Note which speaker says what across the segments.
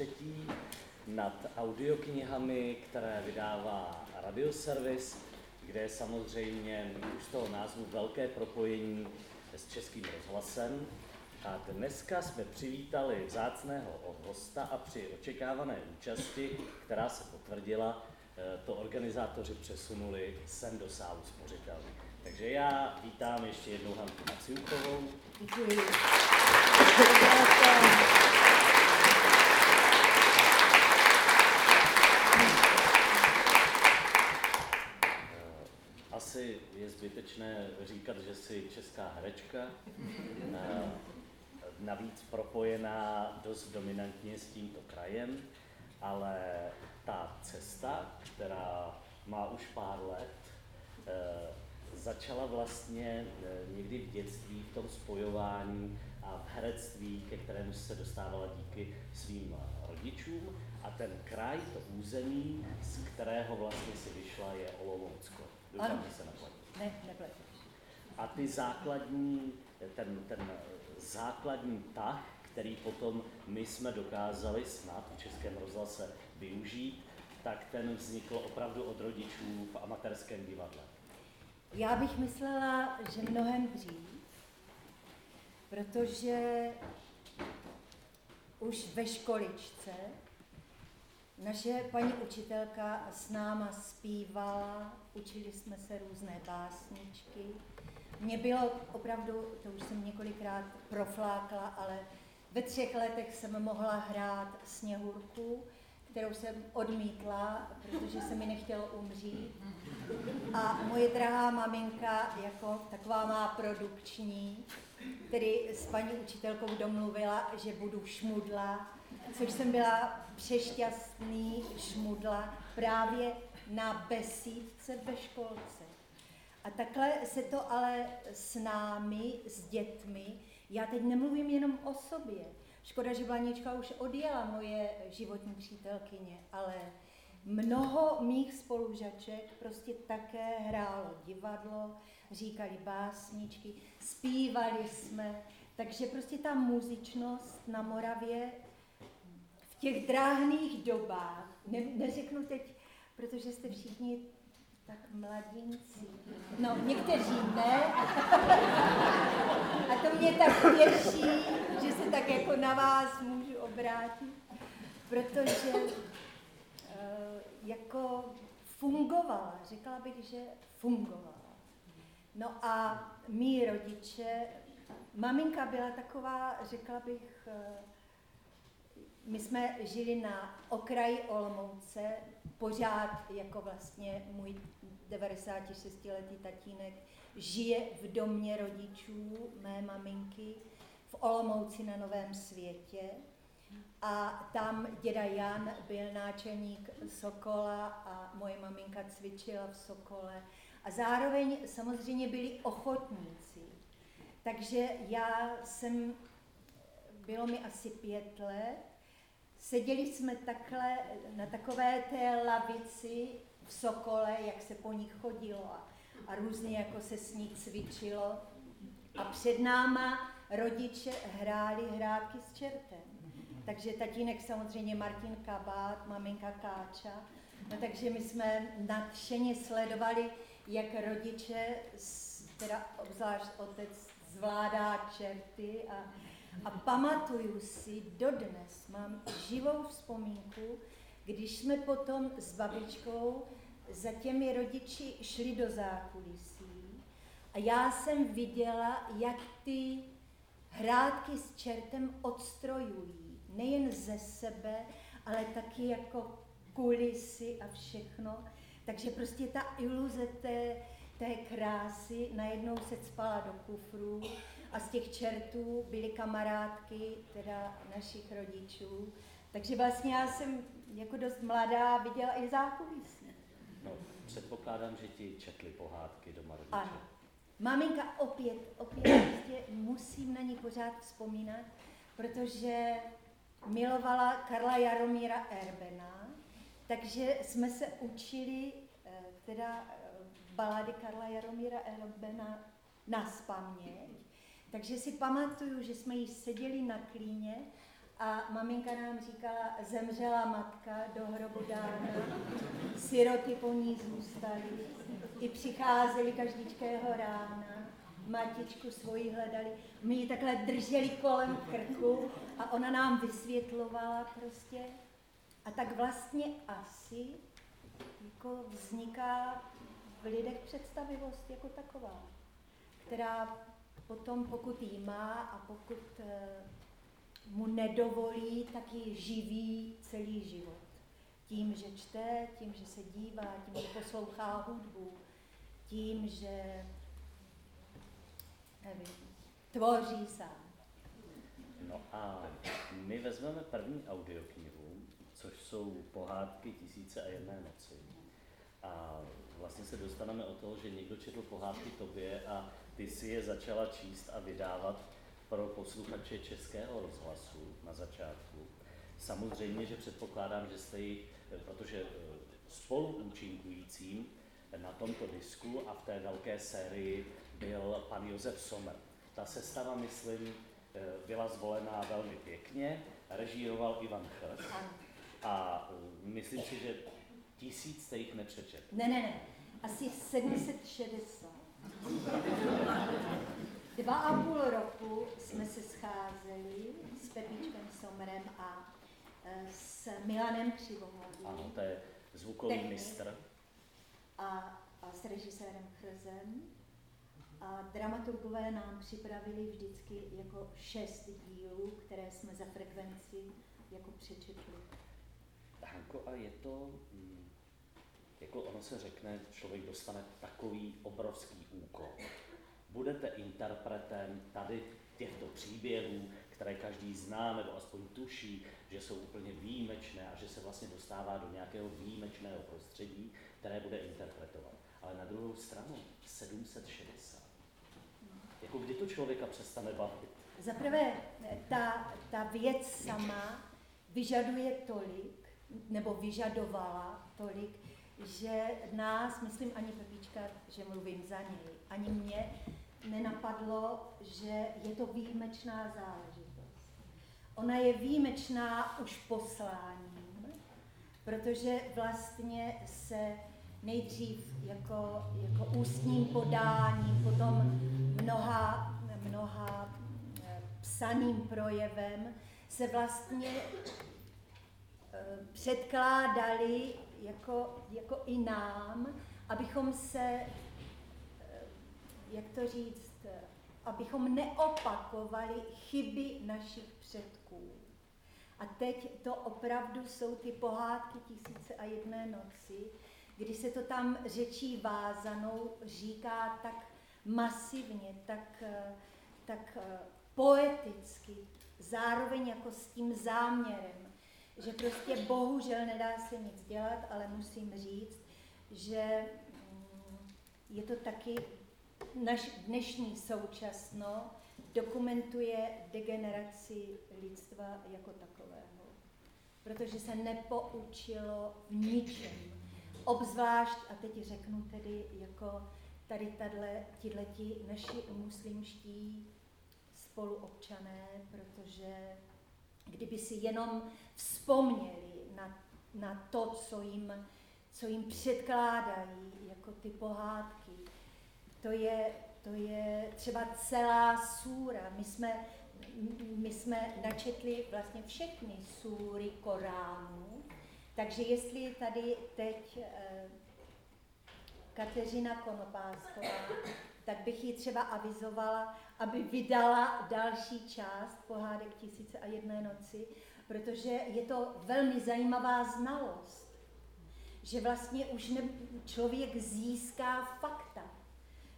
Speaker 1: třetí nad audioknihami, které vydává Radioservis, kde je samozřejmě už z toho názvu velké propojení s českým rozhlasem. A dneska jsme přivítali vzácného hosta a při očekávané účasti, která se potvrdila, eh, to organizátoři přesunuli sem do sálu spořitelny. Takže já vítám ještě jednou Hanku Maciukovou.
Speaker 2: Děkuji.
Speaker 1: Asi je zbytečné říkat, že jsi česká herečka, navíc propojená dost dominantně s tímto krajem, ale ta cesta, která má už pár let, eh, začala vlastně eh, někdy v dětství v tom spojování a v herectví, ke kterému se dostávala díky svým rodičům. A ten kraj, to území, z kterého vlastně si vyšla, je Olomoucko. Doufám, že se neplatí.
Speaker 2: Ne, neplatí.
Speaker 1: A ty základní, ten, ten základní tah, který potom my jsme dokázali snad v Českém rozhlase využít, tak ten vznikl opravdu od rodičů v amatérském divadle.
Speaker 2: Já bych myslela, že mnohem dřív, protože už ve školičce naše paní učitelka s náma zpívala, učili jsme se různé básničky. Mně bylo opravdu, to už jsem několikrát proflákla, ale ve třech letech jsem mohla hrát Sněhurku, kterou jsem odmítla, protože se mi nechtělo umřít. A moje drahá maminka, jako taková má produkční, tedy s paní učitelkou domluvila, že budu šmudla, což jsem byla přešťastný šmudla právě na besídce ve školce. A takhle se to ale s námi, s dětmi, já teď nemluvím jenom o sobě, Škoda, že Blanička už odjela moje životní přítelkyně, ale mnoho mých spolužaček prostě také hrálo divadlo, říkali básničky, zpívali jsme, takže prostě ta muzičnost na Moravě v těch dráhných dobách, ne, neřeknu teď, protože jste všichni tak mladinci. No, někteří ne. A to mě tak těší, že se tak jako na vás můžu obrátit, protože uh, jako fungovala, řekla bych, že fungovala. No a mý rodiče, maminka byla taková, řekla bych, uh, my jsme žili na okraji Olomouce, pořád jako vlastně můj 96-letý tatínek žije v domě rodičů mé maminky v Olomouci na Novém světě. A tam děda Jan byl náčelník Sokola a moje maminka cvičila v Sokole. A zároveň samozřejmě byli ochotníci. Takže já jsem, bylo mi asi pět let, seděli jsme takhle na takové té lavici v Sokole, jak se po nich chodilo a, a různě jako se s ní cvičilo. A před náma rodiče hráli hrátky s čertem. Takže tatínek samozřejmě Martin Kabát, maminka Káča. No takže my jsme nadšeně sledovali, jak rodiče, teda obzvlášť otec, zvládá čerty a, a pamatuju si, dodnes mám živou vzpomínku, když jsme potom s babičkou za těmi rodiči šli do zákulisí a já jsem viděla, jak ty hrádky s čertem odstrojují. Nejen ze sebe, ale taky jako kulisy a všechno. Takže prostě ta iluze té, té krásy najednou se spala do kufru a z těch čertů byly kamarádky, teda našich rodičů. Takže vlastně já jsem jako dost mladá viděla i zákulisí.
Speaker 1: No, předpokládám, že ti četli pohádky doma rodiče.
Speaker 2: Ano. Maminka opět, opět prostě musím na ní pořád vzpomínat, protože milovala Karla Jaromíra Erbena, takže jsme se učili eh, teda eh, balady Karla Jaromíra Erbena na spaměť. Takže si pamatuju, že jsme jí seděli na klíně a maminka nám říkala, zemřela matka, do hrobu dána, siroty po ní zůstaly, i přicházeli každičkého rána, matičku svoji hledali, my ji takhle drželi kolem krku a ona nám vysvětlovala prostě. A tak vlastně asi jako vzniká v lidech představivost jako taková, která potom, pokud jí má a pokud eh, mu nedovolí, tak ji živí celý život. Tím, že čte, tím, že se dívá, tím, že poslouchá hudbu, tím, že nevím, tvoří sám.
Speaker 1: No a my vezmeme první audioknihu, což jsou pohádky Tisíce a jedné noci. A vlastně se dostaneme o toho, že někdo četl pohádky tobě a ty si je začala číst a vydávat pro posluchače Českého rozhlasu na začátku. Samozřejmě, že předpokládám, že jste ji, protože eh, spoluúčinkujícím na tomto disku a v té velké sérii byl pan Josef Sommer. Ta sestava, myslím, eh, byla zvolená velmi pěkně, režíroval Ivan Chrst a eh, myslím si, že tisíc jste jich nepřečet.
Speaker 2: Ne, ne, ne, asi 760. Dva a půl roku jsme se scházeli s Pepíčkem Somrem a e, s Milanem Křivohlavým.
Speaker 1: Ano, to je zvukový mistr.
Speaker 2: A, a s režisérem Chrzem. A dramaturgové nám připravili vždycky jako šest dílů, které jsme za frekvenci jako přečetli.
Speaker 1: Hanko, a je to, mm, jako ono se řekne, člověk dostane takový obrovský úkol budete interpretem tady těchto příběhů, které každý zná nebo aspoň tuší, že jsou úplně výjimečné a že se vlastně dostává do nějakého výjimečného prostředí, které bude interpretovat. Ale na druhou stranu 760. Jako kdy to člověka přestane bavit?
Speaker 2: Zaprvé, ta, ta věc sama vyžaduje tolik, nebo vyžadovala tolik, že nás, myslím ani Pepíčka, že mluvím za něj, ani mě, nenapadlo, že je to výjimečná záležitost. Ona je výjimečná už posláním, protože vlastně se nejdřív jako, jako ústním podáním, potom mnoha, mnoha eh, psaným projevem se vlastně eh, předkládali jako, jako i nám, abychom se jak to říct, abychom neopakovali chyby našich předků. A teď to opravdu jsou ty pohádky tisíce a jedné noci, kdy se to tam řečí vázanou říká tak masivně, tak, tak poeticky, zároveň jako s tím záměrem, že prostě bohužel nedá se nic dělat, ale musím říct, že mm, je to taky naš dnešní současno dokumentuje degeneraci lidstva jako takového. Protože se nepoučilo v ničem. Obzvlášť, a teď řeknu tedy jako tady tahle, tihleti naši muslimští spoluobčané, protože kdyby si jenom vzpomněli na, na to, co jim, co jim předkládají, jako ty pohádky, to je, to je třeba celá súra. My jsme, my jsme načetli vlastně všechny súry Koránu, takže jestli tady teď eh, Kateřina Konopásková, tak bych ji třeba avizovala, aby vydala další část pohádek Tisíce a jedné noci, protože je to velmi zajímavá znalost, že vlastně už ne, člověk získá fakta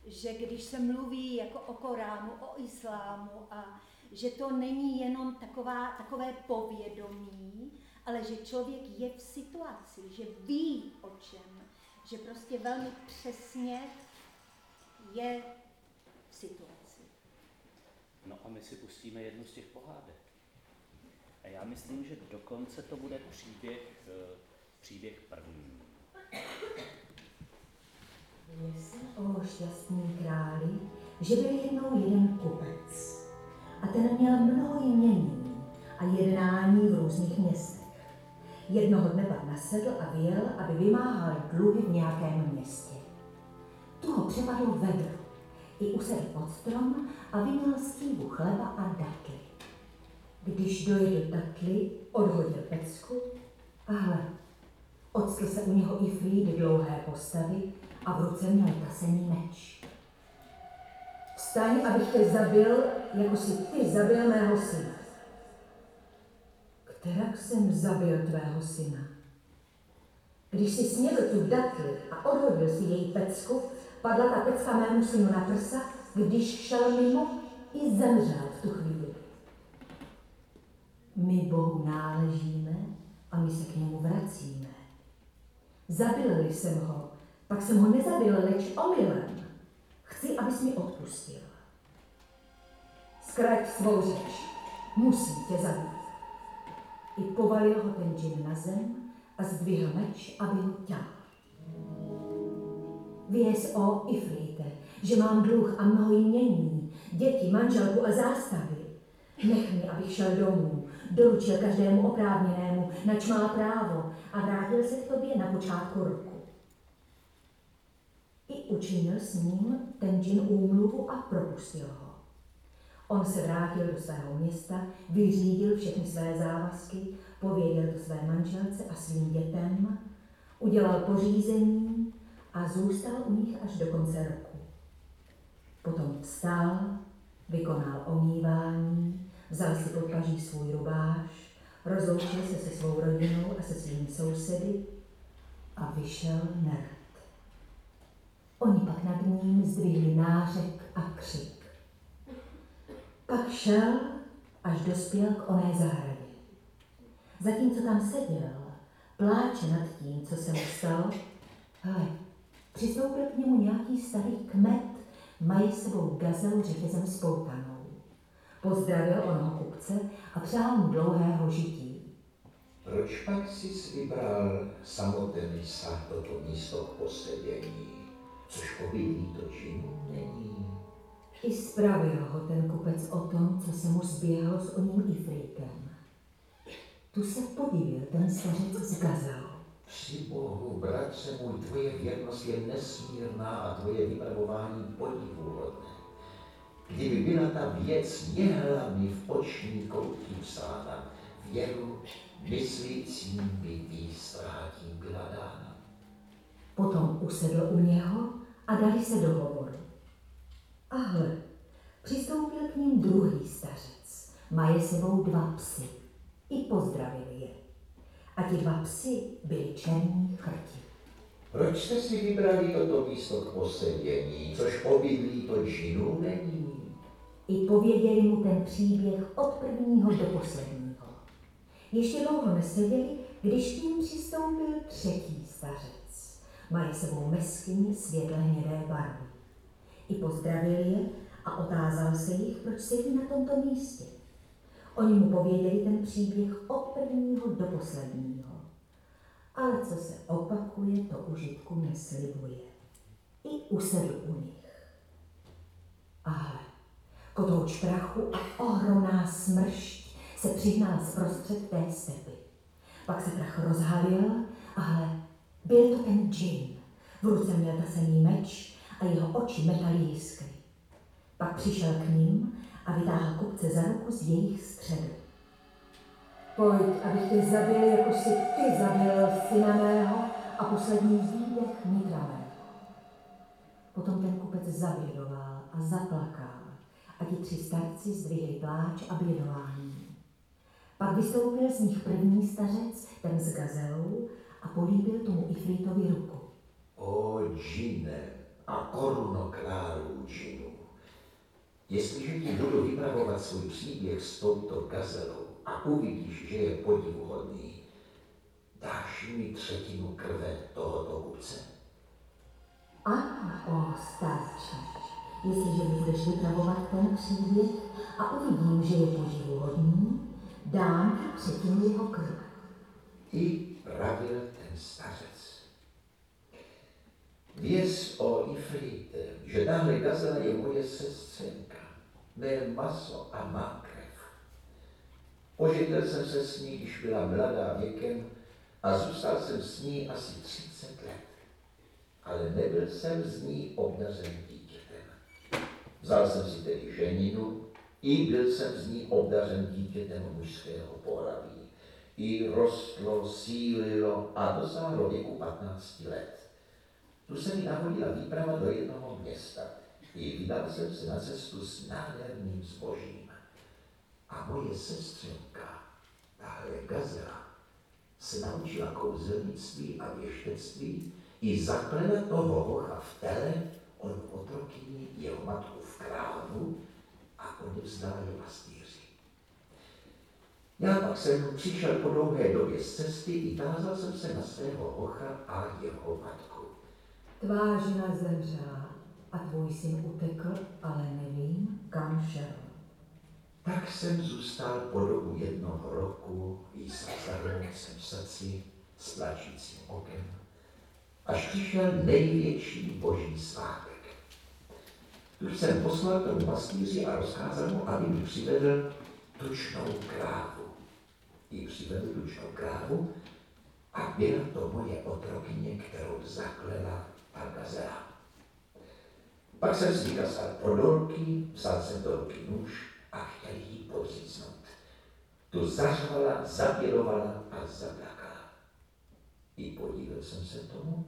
Speaker 2: že když se mluví jako o Koránu, o islámu a že to není jenom taková, takové povědomí, ale že člověk je v situaci, že ví o čem, že prostě velmi přesně je v situaci.
Speaker 1: No a my si pustíme jednu z těch pohádek. A já myslím, že dokonce to bude příběh, eh, příběh první.
Speaker 3: o šťastný králi, že byl jednou jeden kupec. A ten měl mnoho jmění a jednání v různých městech. Jednoho dne pak nasedl a vyjel, aby vymáhal dluhy v nějakém městě. Tu ho přepadl vedr. I usedl pod strom a vyměl stívu chleba a datly. Když dojedl datly, odhodil pecku a hle, odstl se u něho i Frýd dlouhé postavy a v ruce měl tasený meč. Vstaň, abych tě zabil, jako si ty zabil mého syna. Kterak jsem zabil tvého syna? Když si snědl tu datli a odhodil si její pecku, padla ta pecka mému synu na prsa, když šel mimo, i zemřel v tu chvíli. My Bohu náležíme a my se k němu vracíme. Zabil jsem ho, pak jsem ho nezabil, leč omylem. Chci, abys mi odpustil. Zkrať svou řeč. Musím tě zabít. I povalil ho ten džin na zem a zdvihl meč, aby ho těl. Věz o Ifrite, že mám dluh a mnoho jmění, děti, manželku a zástavy. Nech mi, abych šel domů, doručil každému oprávněnému, nač má právo a vrátil se k tobě na počátku roku. I učinil s ním ten džin úmluvu a propustil ho. On se vrátil do svého města, vyřídil všechny své závazky, pověděl to své manželce a svým dětem, udělal pořízení a zůstal u nich až do konce roku. Potom vstal, vykonal omývání, vzal si pod paží svůj rubáš, rozloučil se se svou rodinou a se svými sousedy a vyšel nerd. Oni pak nad ním zdvihli nářek a křik. Pak šel, až dospěl k oné zahradě. Zatímco tam seděl, pláče nad tím, co se mu stalo, hele, přistoupil k němu nějaký starý kmet, mají sebou gazelu řetězem spoutanou. Pozdravil onoho kupce a přál mu dlouhého žití.
Speaker 4: Proč pak jsi vybral samotný sa toto místo k posedění, což obydlí to činu není?
Speaker 3: I spravil ho ten kupec o tom, co se mu zběhlo s oním Ifritem. Tu se podivil ten stařec z gazelou.
Speaker 4: Při Bohu, bratře můj, tvoje věrnost je nesmírná a tvoje vypravování podivuhodné. Kdyby byla ta věc nehlavně v oční koutí psána, věru myslícím by výstrátím byla dána.
Speaker 3: Potom usedl u něho a dali se do hovoru. A hle, přistoupil k ním druhý stařec. Maje sebou dva psy. I pozdravil je. A ti dva psy byli černí chrti.
Speaker 4: Proč jste si vybrali toto místo k posedění, což obydlí to džinu není?
Speaker 3: I pověděli mu ten příběh od prvního do posledního. Ještě dlouho neseděli, když k ním přistoupil třetí stařec. Mají sebou meskyni světle hnědé barvy. I pozdravil je a otázal se jich, proč sedí na tomto místě. Oni mu pověděli ten příběh od prvního do posledního. Ale co se opakuje, to užitku neslibuje. I usedl u nich. Ale kotouč prachu a ohromná smršť se přihnala zprostřed té stepy. Pak se prach rozhalil, ale byl to ten džin. V ruce měl tasený meč a jeho oči metaly jiskry. Pak přišel k ním a vytáhl kupce za ruku z jejich středu. Pojď, abych tě zabil, jako si ty zabil syna mého a poslední výdech mého. Potom ten kupec zabědoval a zaplakal a ti tři starci zdvihli pláč a bědování. Pak vystoupil z nich první stařec, ten s gazelou, a políbil tomu Ifritovi ruku.
Speaker 4: O džine a koruno králů džinu, jestliže ti budu vypravovat svůj příběh s touto gazelou a uvidíš, že je podivuhodný, dáš mi třetinu krve tohoto kupce.
Speaker 3: Ano, o starče, jestliže mi budeš vypravovat ten příběh a uvidím, že je podivuhodný, dám ti třetinu jeho krve.
Speaker 4: I pravil ten stařec. Věz o Ifrite, že tahle gazela je moje sestřenka, mé maso a má krev. Jsem se s ní, když byla mladá věkem a zůstal jsem s ní asi 30 let. Ale nebyl jsem z ní obdařen dítětem. Vzal jsem si tedy ženinu, i byl jsem z ní obdařen dítětem mužského pohlaví. I rostlo, sílilo a dosáhlo věku 15 let. Tu se mi nahodila výprava do jednoho města. I vydal jsem se na cestu s nádherným zbožím. A moje sestřenka, tahle gazela, se naučila kouzelnictví a věštectví i zaklena toho hocha v tele, on otrokyni jeho matku v krávu a odevzdala je pastýři. Já pak jsem přišel po dlouhé době z cesty i tázal jsem se na svého hocha a jeho matku.
Speaker 3: Tvá žena zemřela a tvůj syn utekl, ale nevím, kam šel.
Speaker 4: Tak jsem zůstal po dobu jednoho roku výsad jsem v srdci s plačícím okem, až přišel největší boží svátek. Tu jsem poslal tomu pastýři a rozkázal mu, aby mi přivedl tučnou krávu. Jí přivedl tučnou krávu a byla to moje otrokyně, kterou zaklela ta gazela. Pak jsem si kasal podolky, vzal jsem do ruky nůž a chtěl jí podříznout. Tu zařvala, zabělovala a zaplakala. I podíval jsem se tomu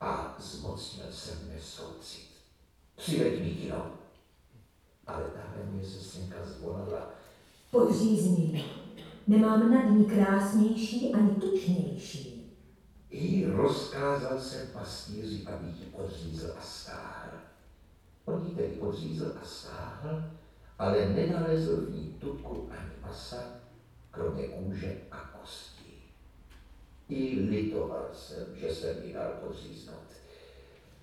Speaker 4: a zmocnil jsem mě soucit. Přiveď mi jinou. Ale tahle mě sestřenka zvolala.
Speaker 3: Podřízni Nemám nad ní krásnější ani tučnější.
Speaker 4: I rozkázal jsem pastýři, aby ji podřízl a stáhl. On ji tedy podřízl a stáhl ale nenalezl v ní tuku ani masa, kromě kůže a kostí. I litoval jsem, že jsem ji dal podříznout.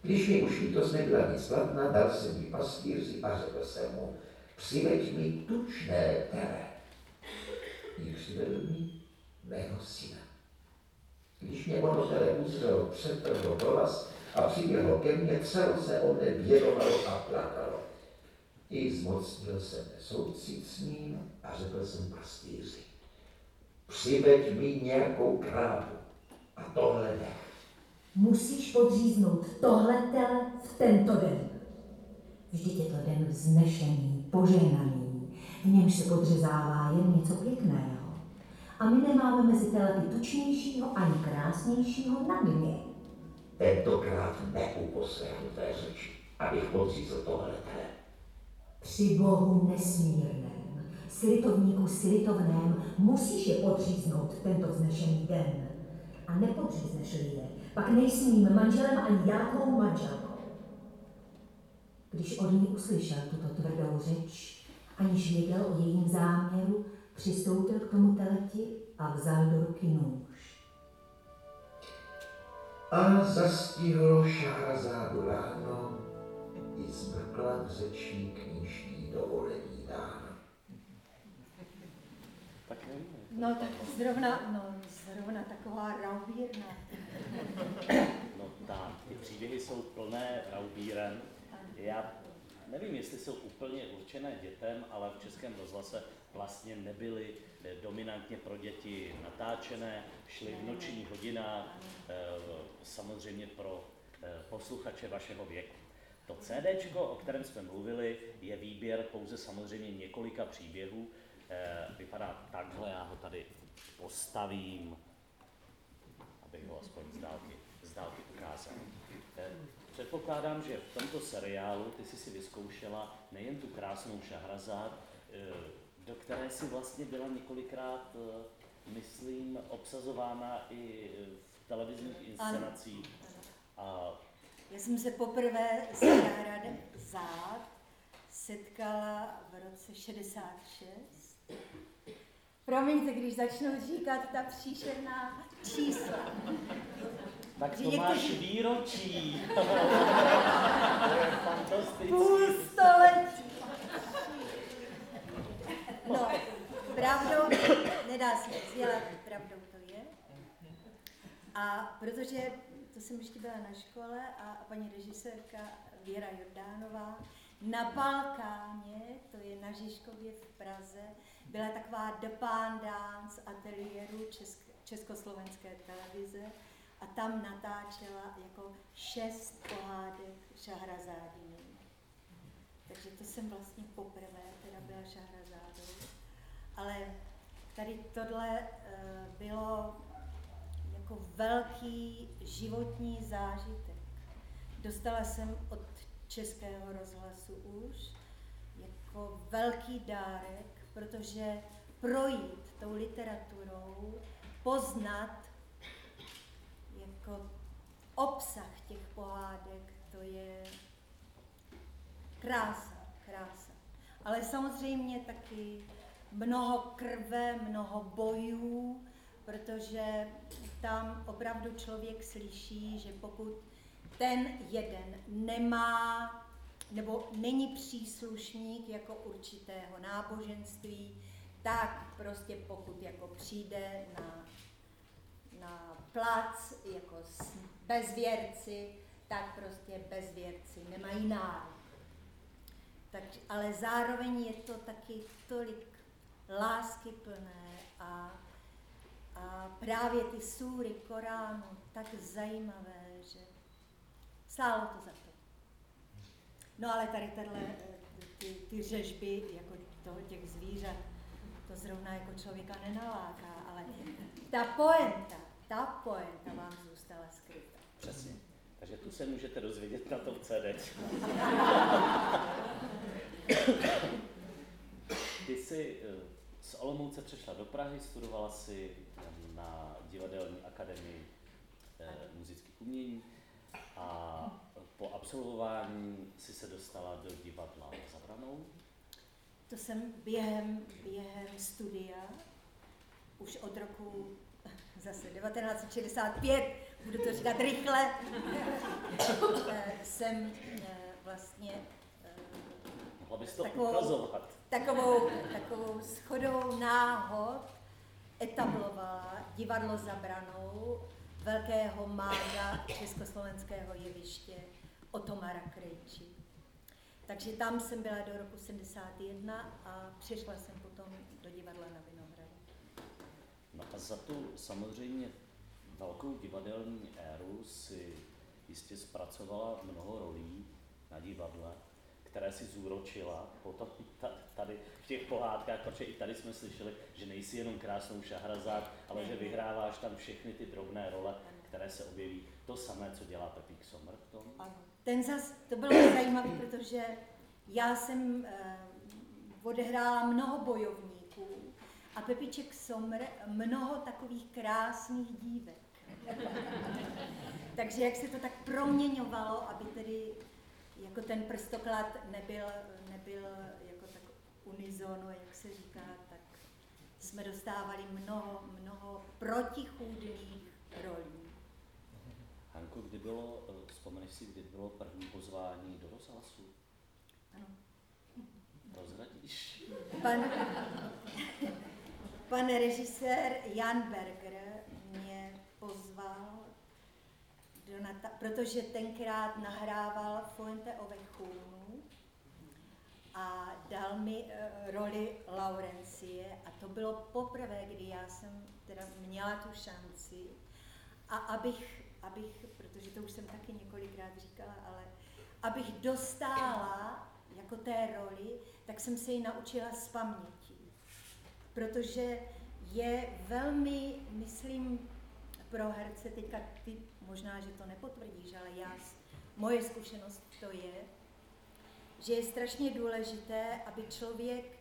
Speaker 4: Když mi už lítost nebyla nic platná, dal jsem mi pastýři a řekl jsem mu, přiveď mi tučné tele. I přivedl mi mého syna. Když mě tele uzřel, přetrhl do vás a přiběhlo ke mně, celou se o mne bědovalo a plakalo. I zmocnil jsem soucit s ním a řekl jsem pastýři, přiveď mi nějakou krávu a tohle ne.
Speaker 3: Musíš podříznout tohle tele v tento den. Vždyť je to den vznešený, požehnaný, v němž se podřezává jen něco pěkného. A my nemáme mezi telety tučnějšího ani krásnějšího na dně.
Speaker 4: Tentokrát neuposlechnu té řeči, abych podřízl tohle tele.
Speaker 3: Při Bohu nesmírném, slitovníku slitovném, musíš je podříznout tento vznešený den. A nepodřízneš je, pak nejsi mým manželem ani já tvou manželkou. Když od ní uslyšel tuto tvrdou řeč, aniž věděl o jejím záměru, přistoupil k tomu teleti a vzal do ruky nůž.
Speaker 4: A zastihlo Šahrazádu ráno i zmrkla v řečí knižní dovolení dáno.
Speaker 2: Tak No tak zrovna, no, zrovna taková raubírna.
Speaker 1: No tak, ty příběhy jsou plné raubíren. Já nevím, jestli jsou úplně určené dětem, ale v Českém rozhlase vlastně nebyly eh, dominantně pro děti natáčené, šly v nočních hodinách, eh, samozřejmě pro eh, posluchače vašeho věku. To CD, o kterém jsme mluvili, je výběr pouze samozřejmě několika příběhů. Vypadá takhle, já ho tady postavím, abych ho aspoň z dálky, z dálky ukázal. Předpokládám, že v tomto seriálu ty jsi si vyzkoušela nejen tu krásnou Šahrazad, eh, do které si vlastně byla několikrát, myslím, obsazována i v televizních inscenacích. A
Speaker 2: já jsem se poprvé s Járádem Zád setkala v roce 66. Promiňte, když začnu říkat ta příšerná čísla.
Speaker 1: Tak to někteří... máš výročí. to je fantastické.
Speaker 2: Půl století. No, pravdou, nedá se nic dělat, pravdou to je. A protože to jsem ještě byla na škole a paní režisérka Věra Jordánová Na Balkáně, to je na Žižkově v Praze, byla taková dependance ateliéru Česk- Československé televize a tam natáčela jako šest pohádek Šahrazádiny. Takže to jsem vlastně poprvé teda byla Šahrazádou. Ale tady tohle uh, bylo jako velký životní zážitek. Dostala jsem od Českého rozhlasu už jako velký dárek, protože projít tou literaturou, poznat jako obsah těch pohádek, to je krása, krása. Ale samozřejmě taky mnoho krve, mnoho bojů, protože tam opravdu člověk slyší, že pokud ten jeden nemá nebo není příslušník jako určitého náboženství, tak prostě pokud jako přijde na, na plac jako bezvěrci, tak prostě bezvěrci nemají nárok. Tak, ale zároveň je to taky tolik lásky plné a, a právě ty súry Koránu tak zajímavé, že stálo to za to. No ale tady tato, ty, ty řežby jako toho těch zvířat, to zrovna jako člověka nenaláká, ale ta poenta, ta poenta vám zůstala skrytá.
Speaker 1: Přesně. Takže tu se můžete dozvědět na tom CD. Ty jsi eh, z Olomouce přešla do Prahy, studovala si na divadelní akademii eh, muzických umění a po absolvování si se dostala do divadla za Branou.
Speaker 2: To jsem během, během studia, už od roku zase 1965, budu to říkat rychle, eh, jsem eh, vlastně
Speaker 1: eh,
Speaker 2: takovou. Takovou, takovou schodou náhod etablovala divadlo za branou velkého mága československého jeviště Otomara Krejči. Takže tam jsem byla do roku 71 a přišla jsem potom do divadla na Vinohradu.
Speaker 1: No a za tu samozřejmě velkou divadelní éru si jistě zpracovala mnoho rolí na divadle, které si zúročila potom tady v těch pohádkách, protože i tady jsme slyšeli, že nejsi jenom krásnou šahrazát, ale že vyhráváš tam všechny ty drobné role, které se objeví. To samé, co dělá Pepík Somr v tom.
Speaker 2: Ten zas, to bylo zajímavé, protože já jsem eh, odehrála mnoho bojovníků a Pepiček Somr mnoho takových krásných dívek. Takže jak se to tak proměňovalo, aby tedy jako ten prstoklad nebyl, nebyl jako tak unizono, jak se říká, tak jsme dostávali mnoho, mnoho protichůdných rolí.
Speaker 1: Hanko, kdy bylo, eh, vzpomeneš si, kdy bylo první pozvání do rozhlasu?
Speaker 2: Ano.
Speaker 1: Rozradíš?
Speaker 2: Pan, pan režisér Jan Berger mě pozval, do Nata- protože tenkrát nahrával Fuente Ovechunu a dal mi uh, roli Laurencie a to bylo poprvé, kdy já jsem teda měla tu šanci a abych abych, protože to už jsem taky několikrát říkala, ale abych dostála jako té roli, tak jsem se ji naučila z paměti. Protože je velmi, myslím, pro herce, teďka ty možná, že to nepotvrdíš, ale já, moje zkušenost to je, že je strašně důležité, aby člověk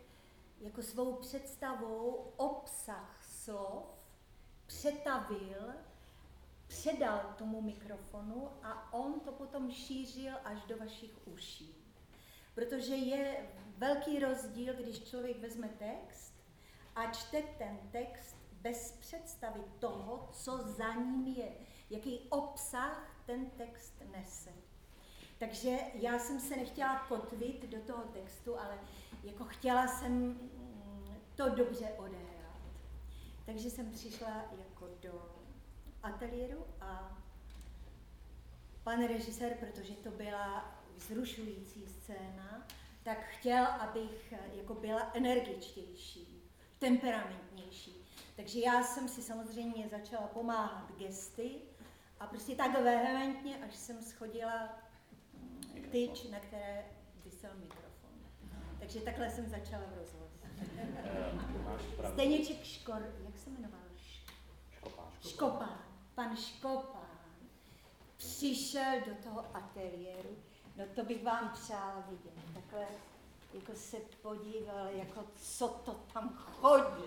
Speaker 2: jako svou představou obsah slov přetavil předal tomu mikrofonu a on to potom šířil až do vašich uší. Protože je velký rozdíl, když člověk vezme text a čte ten text bez představy toho, co za ním je, jaký obsah ten text nese. Takže já jsem se nechtěla kotvit do toho textu, ale jako chtěla jsem mm, to dobře odehrát. Takže jsem přišla jako do ateliéru a pan režisér, protože to byla vzrušující scéna, tak chtěl, abych jako byla energičtější, temperamentnější. Takže já jsem si samozřejmě začala pomáhat gesty a prostě tak vehementně, až jsem schodila mm, tyč, na které vysel mikrofon. Takže takhle jsem začala v rozhlase.
Speaker 1: Eh,
Speaker 2: Stejněček Škor, jak se jmenoval?
Speaker 1: Škopán.
Speaker 2: Škopán, pan Škopán přišel do toho ateliéru, no to bych vám přála vidět, takhle jako se podíval, jako co to tam chodí.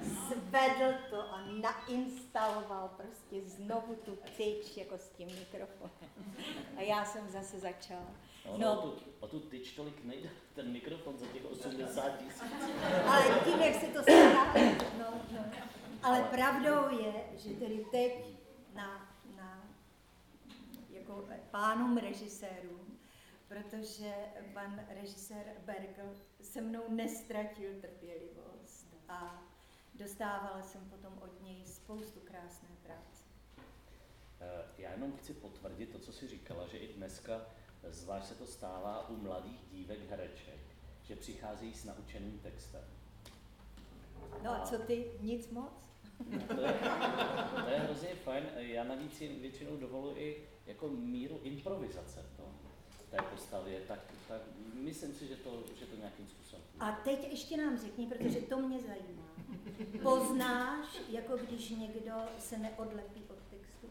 Speaker 2: Zvedl to a nainstaloval prostě znovu tu tyč jako s tím mikrofonem. A já jsem zase začala.
Speaker 1: No,
Speaker 2: No.
Speaker 1: O, tu, o tu tyč tolik nejde, ten mikrofon za těch 80 tisíc.
Speaker 2: Ale tím, jak se to stává, no, no. Ale pravdou je, že tedy teď na, na jako pánům režisérům, protože pan režisér Bergl se mnou nestratil trpělivost a dostávala jsem potom od něj spoustu krásné práce.
Speaker 1: Eh, Já jenom chci potvrdit to, co jsi říkala, že i dneska zvlášť se to stává u mladých dívek hereček, že přicházejí s naučeným textem.
Speaker 2: No a co ty? Nic moc?
Speaker 1: To je, to je hrozně fajn. Já navíc jim většinou dovoluji i jako míru improvizace v tom, té postavě, tak, tak myslím si, že to, že to nějakým způsobem.
Speaker 2: A teď ještě nám řekni, protože to mě zajímá. Poznáš, jako když někdo se neodlepí od textu?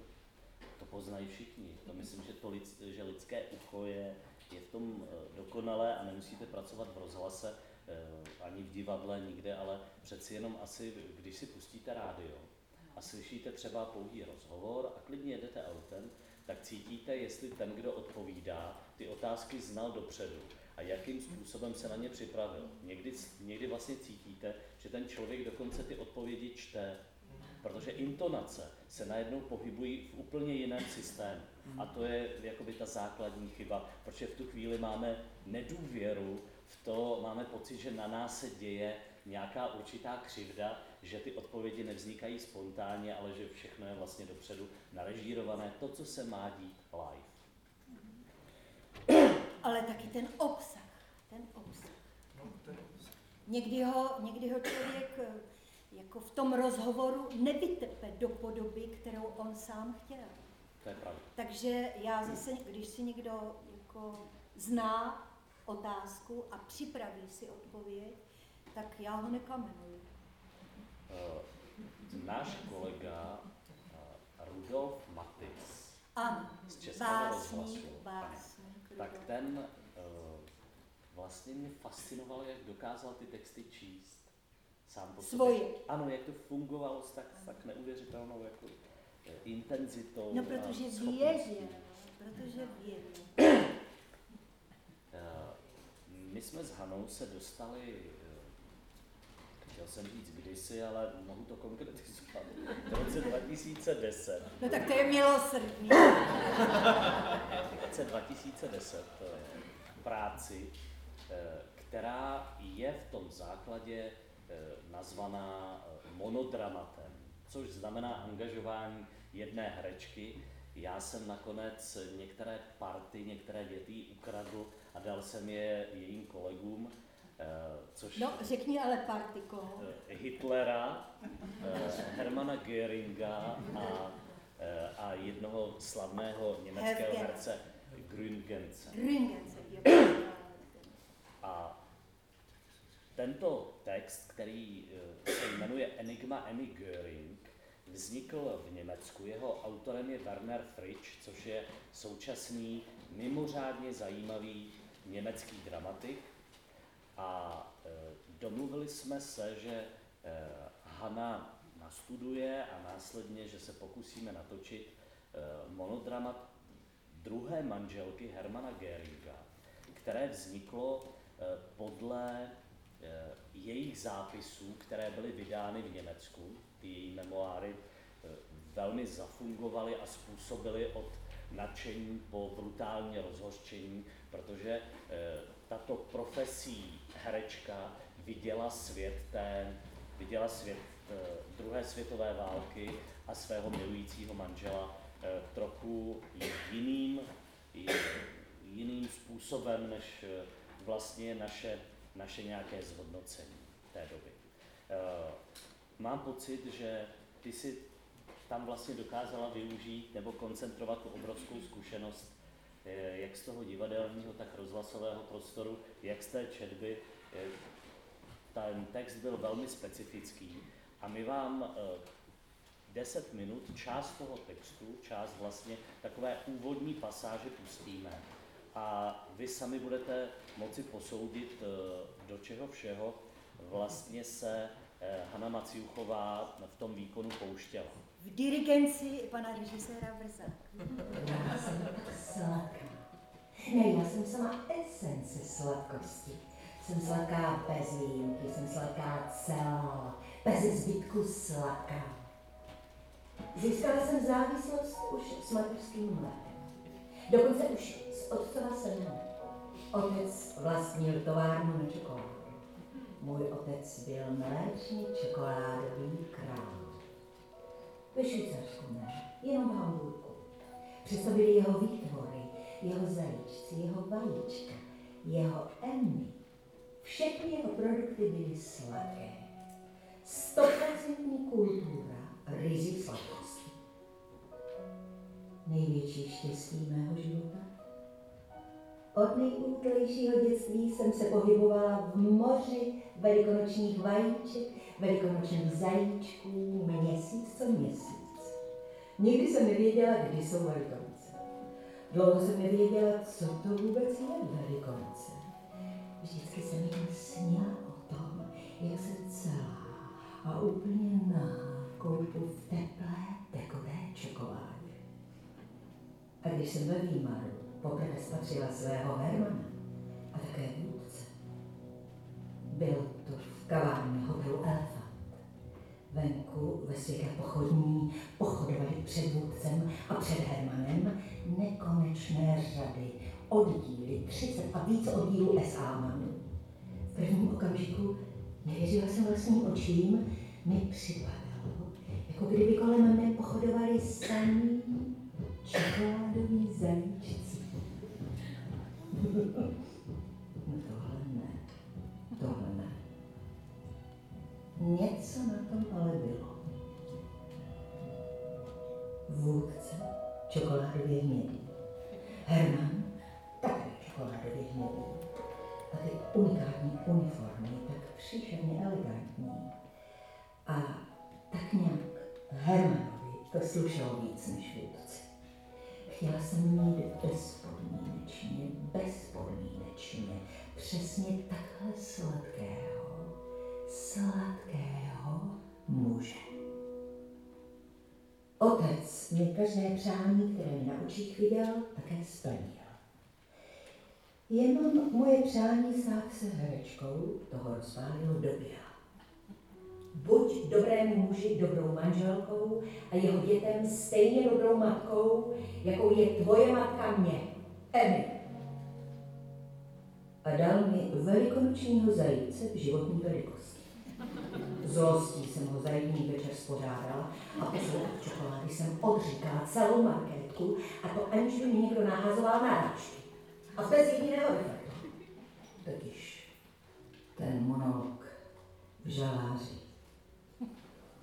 Speaker 1: To poznají všichni. To myslím, že, to lid, že lidské ucho je, je v tom eh, dokonalé a nemusíte pracovat v rozhlase eh, ani v divadle, nikde, ale přeci jenom asi, když si pustíte rádio a slyšíte třeba pouhý rozhovor a klidně jedete autem, tak cítíte, jestli ten, kdo odpovídá, ty otázky znal dopředu a jakým způsobem se na ně připravil. Někdy, někdy vlastně cítíte, že ten člověk dokonce ty odpovědi čte, protože intonace se najednou pohybují v úplně jiném systému. A to je jakoby ta základní chyba, protože v tu chvíli máme nedůvěru v to, máme pocit, že na nás se děje nějaká určitá křivda, že ty odpovědi nevznikají spontánně, ale že všechno je vlastně dopředu narežírované, to, co se má dít live.
Speaker 2: Ale taky ten obsah. Ten obsah. Někdy ho, někdy ho člověk eh, jako v tom rozhovoru nevytepe do podoby, kterou on sám chtěl.
Speaker 1: To je pravda.
Speaker 2: Takže já zase, když si někdo jako zná otázku a připraví si odpověď, tak já ho nekamenuji.
Speaker 1: Uh, náš kolega uh, Rudolf Matis
Speaker 2: Ano,
Speaker 1: z Českého rozhlasu, tak ten uh, vlastně mě fascinoval, jak dokázal ty texty číst. Sám po.
Speaker 2: Svoje.
Speaker 1: Ano, jak to fungovalo s tak, tak neuvěřitelnou jako eh, intenzitou.
Speaker 2: No, protože věděl, protože věděl.
Speaker 1: Eh, My jsme s Hanou se dostali, eh, chtěl jsem říct kdysi, ale mohu to konkretizovat, v roce 2010.
Speaker 2: No tak to je milosrdný.
Speaker 1: v roce 2010 eh, práci, eh, která je v tom základě eh, nazvaná eh, monodramatem, což znamená angažování jedné herečky. Já jsem nakonec některé party, některé věty ukradl a dal jsem je jejím kolegům, což
Speaker 2: No, řekni ale party koho.
Speaker 1: eh, Hitlera, eh, Hermana Göringa a, eh, a jednoho slavného německého herce Grüngence.
Speaker 2: Gringence. jo.
Speaker 1: A tento text, který eh, se jmenuje Enigma Emmy Göring, vznikl v Německu. Jeho autorem je Werner Fritsch, což je současný mimořádně zajímavý německý dramatik. A eh, domluvili jsme se, že eh, Hanna nastuduje a následně, že se pokusíme natočit eh, monodramat druhé manželky Hermana Geringa, které vzniklo podle jejich zápisů, které byly vydány v Německu. Ty její memoáry velmi zafungovaly a způsobily od nadšení po brutální rozhořčení, protože tato profesí herečka viděla svět té, viděla svět eh, druhé světové války a svého milujícího manžela eh, trochu jiným, jiným způsobem, než eh, vlastně naše, naše nějaké zhodnocení té doby. Mám pocit, že ty si tam vlastně dokázala využít nebo koncentrovat tu obrovskou zkušenost jak z toho divadelního, tak rozhlasového prostoru, jak z té četby. Ten text byl velmi specifický a my vám 10 minut, část toho textu, část vlastně takové úvodní pasáže pustíme a vy sami budete moci posoudit, eh, do čeho všeho vlastně se eh, Hanna Maciuchová v tom výkonu pouštěla.
Speaker 2: V dirigenci pana režiséra Vrza.
Speaker 3: Já jsem sladká. Ne, já jsem sama esence sladkosti. Jsem sladká bez výjimky, jsem sladká celá, bez zbytku sladká. Získala jsem závislost už s mateřským mlékem. Dokonce už z otcova syna. Otec vlastnil továrnu na čokoládu. Můj otec byl mléčný čokoládový král. Ve Švýcarsku ne, jenom v Hamburgu. Přesto byly jeho výtvory, jeho zajíčci, jeho vajíčka, jeho Emmy. Všechny jeho produkty byly sladké. Stoprocentní kultura rizí sladkosti. Největší štěstí mého života? Od nejútlejšího dětství jsem se pohybovala v moři velikonočních vajíček, velikonočních zajíčků, měsíc co měsíc. Nikdy jsem nevěděla, kdy jsou velikonoce. Dlouho jsem nevěděla, co to vůbec je velikonoce. Vždycky jsem jen sněla o tom, jak se celá a úplně náhle koupu v teplé tekové čokoládě. A když jsem ve Výmaru poprvé spatřila svého Hermana a také vůdce, byl to v kavárně hotelu Elefant. Venku ve světle pochodní pochodovali před vůdcem a před Hermanem nekonečné řady, oddíly, 30 a víc oddílů S.A. manů. V prvním okamžiku nevěřila jsem vlastním očím, mi připadlo, jako kdyby kolem mne pochodovali samý čokoládový zajíčci. no tohle ne, tohle ne. Něco na tom ale bylo. Vůdce čokoládově hnědý. Herman čokoládově hnědý. A ty unikátní uniformy, tak příšerně elegantní. A tak nějak Hermanovi to slušelo víc než vůdce. Chtěla jsem mít bezpodmínečně, bezpodmínečně, přesně takhle sladkého, sladkého muže. Otec mi každé přání, které mi na očích viděl, také splnil. Jenom moje přání stát se herečkou toho rozpálilo doběla. Buď dobrému muži dobrou manželkou a jeho dětem stejně dobrou matkou, jakou je tvoje matka mě, Emmy. A dal mi velikonočního zajíce v životní velikosti. Zlostí jsem ho za jediný večer spořádala a po čokolády jsem odříkala celou marketku a to aniž by mi někdo nahazoval náračky. A bez jediného defektu. Totiž ten monolog v žaláři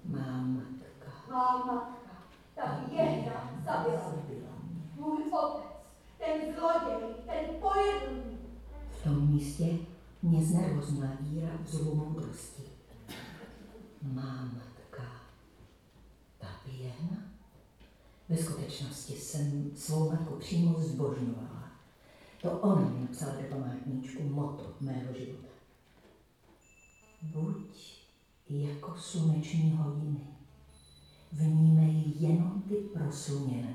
Speaker 3: Má matka.
Speaker 5: Má matka. Ta jedna zabila. Můj otec, ten zloděj, ten pojedlný.
Speaker 3: V tom místě mě znervoznila díra v zubu moudrosti. Má matka. Ta pěna? Ve skutečnosti jsem svou matku přímo zbožňovala. To ona mi napsala do památníčku moto mého života. Buď jako sluneční hodiny. Vnímej jenom ty prosluněné.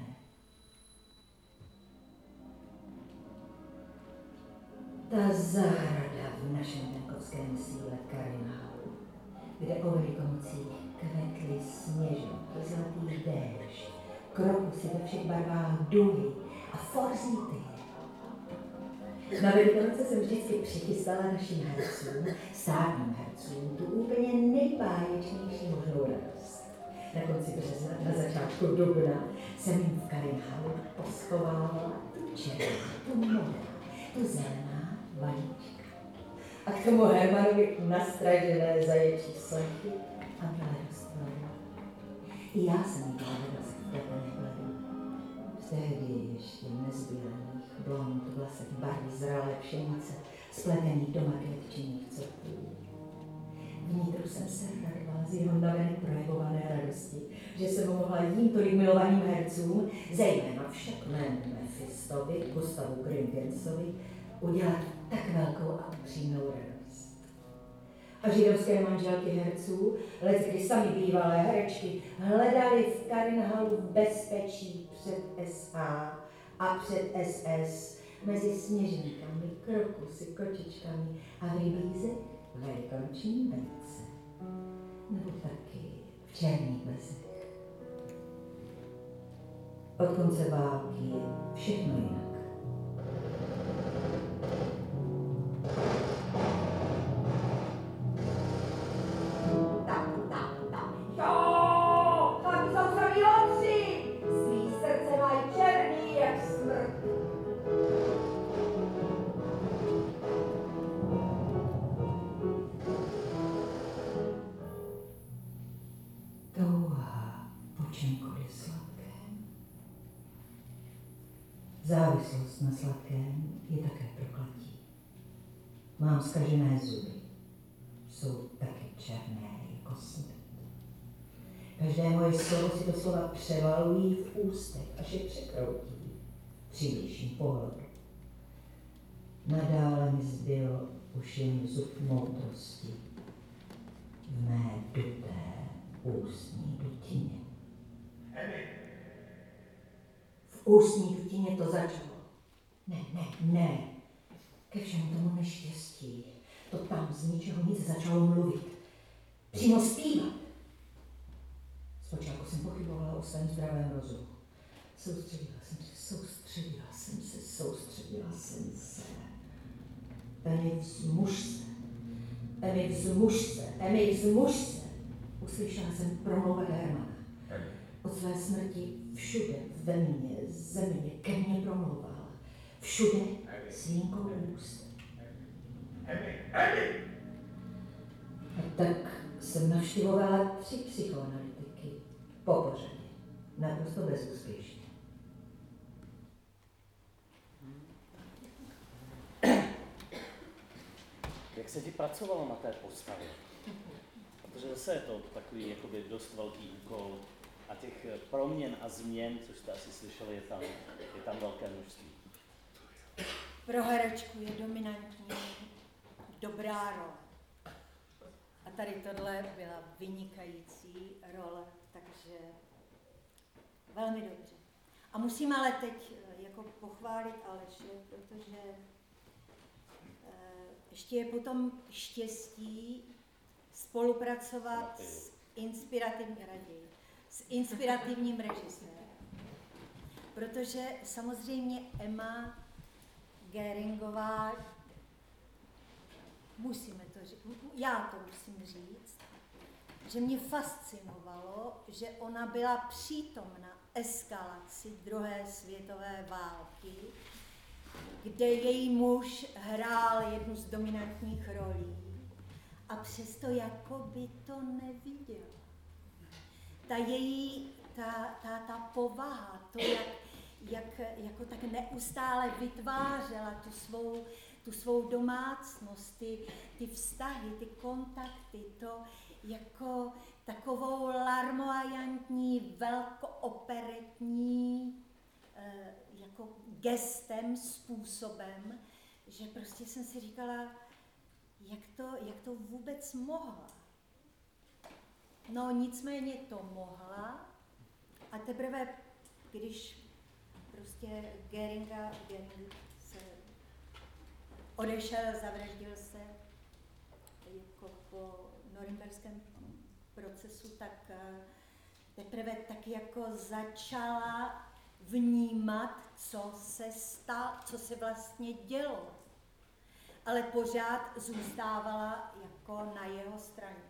Speaker 3: Ta zahrada v našem venkovském síle karinálu, kde o velikonocích kvetly sněžinky, zlatý déšť, krokusy ve všech barvách duhy a forzity na Velikonoce jsem vždycky přichystala našim hercům, státním hercům, tu úplně nejbáječnější možnou radost. na konci března, na začátku dubna, jsem jim v Karinhalu poschovala tu červenou, tu modrou, tu zelená vajíčka. A k tomu Hermanovi nastražené zaječí slechy a bledost I já jsem bledost v pletené bledu. Tehdy ještě nezbílených blond vlasech barvy zralé pšenice, spletených do marketčinných copů. Vnitru jsem se radovala z jeho navenek projevované radosti, že jsem mohla jím tolik milovaným hercům, zejména však mému Mephistovi, Gustavu Gringensovi, udělat tak velkou a upřímnou radost. A židovské manželky herců, let kdy sami bývalé herečky, hledali v Karinhalu bezpečí před SA a před SS, mezi sněžníkami, krokusy, kočičkami a v rybízech velikonoční vejce. Nebo taky v černých lesech. Od konce války je všechno jinak. Závislost Mám zkažené zuby. Jsou taky černé jako smrt. Každé moje slovo si doslova převalují v ústech, až je překroutí při bližším pohledu. Nadále mi zbyl už jen zub moudrosti v mé duté ústní dutině. V ústní dutině to začalo. Ne, ne, ne. Ke všemu tomu neštěstí. To tam z ničeho nic začalo mluvit. Přímo zpívat. Zpočátku jsem pochybovala o svém zdravém rozumu. Soustředila jsem se, soustředila jsem se, soustředila jsem se. Emi, vzmuž se. Emi, vzmuž se. Emi, vzmuž se. Uslyšela jsem promluvat Hermana. Od své smrti všude ve mně, země, ke mně promluval. Všude s výjimkou úst. A tak jsem navštěvovala tři psychoanalytiky po pořadě. Naprosto bezúspěšně.
Speaker 1: Jak se ti pracovalo na té postavě? Protože zase je to takový jakoby dost velký úkol a těch proměn a změn, což jste asi slyšeli, je tam, je tam velké množství.
Speaker 2: Pro herečku je dominantní dobrá role. A tady tohle byla vynikající role, takže velmi dobře. A musím ale teď eh, jako pochválit Aleše, protože eh, ještě je potom štěstí spolupracovat s inspirativní raději, s inspirativním režisérem. Protože samozřejmě Emma Geringová, musíme to říct, já to musím říct, že mě fascinovalo, že ona byla přítomna eskalaci druhé světové války, kde její muž hrál jednu z dominantních rolí a přesto jako by to neviděl. Ta její, ta, ta, ta povaha, to, jak, jak jako tak neustále vytvářela tu svou, tu svou domácnost, ty, ty vztahy, ty kontakty, to jako takovou larmoajantní, velkooperetní eh, jako gestem, způsobem, že prostě jsem si říkala, jak to, jak to vůbec mohla. No nicméně to mohla a teprve, když prostě Geringa, Gering se odešel, zavraždil se jako po norimberském procesu, tak eh, teprve tak jako začala vnímat, co se stalo, co se vlastně dělo. Ale pořád zůstávala jako na jeho straně.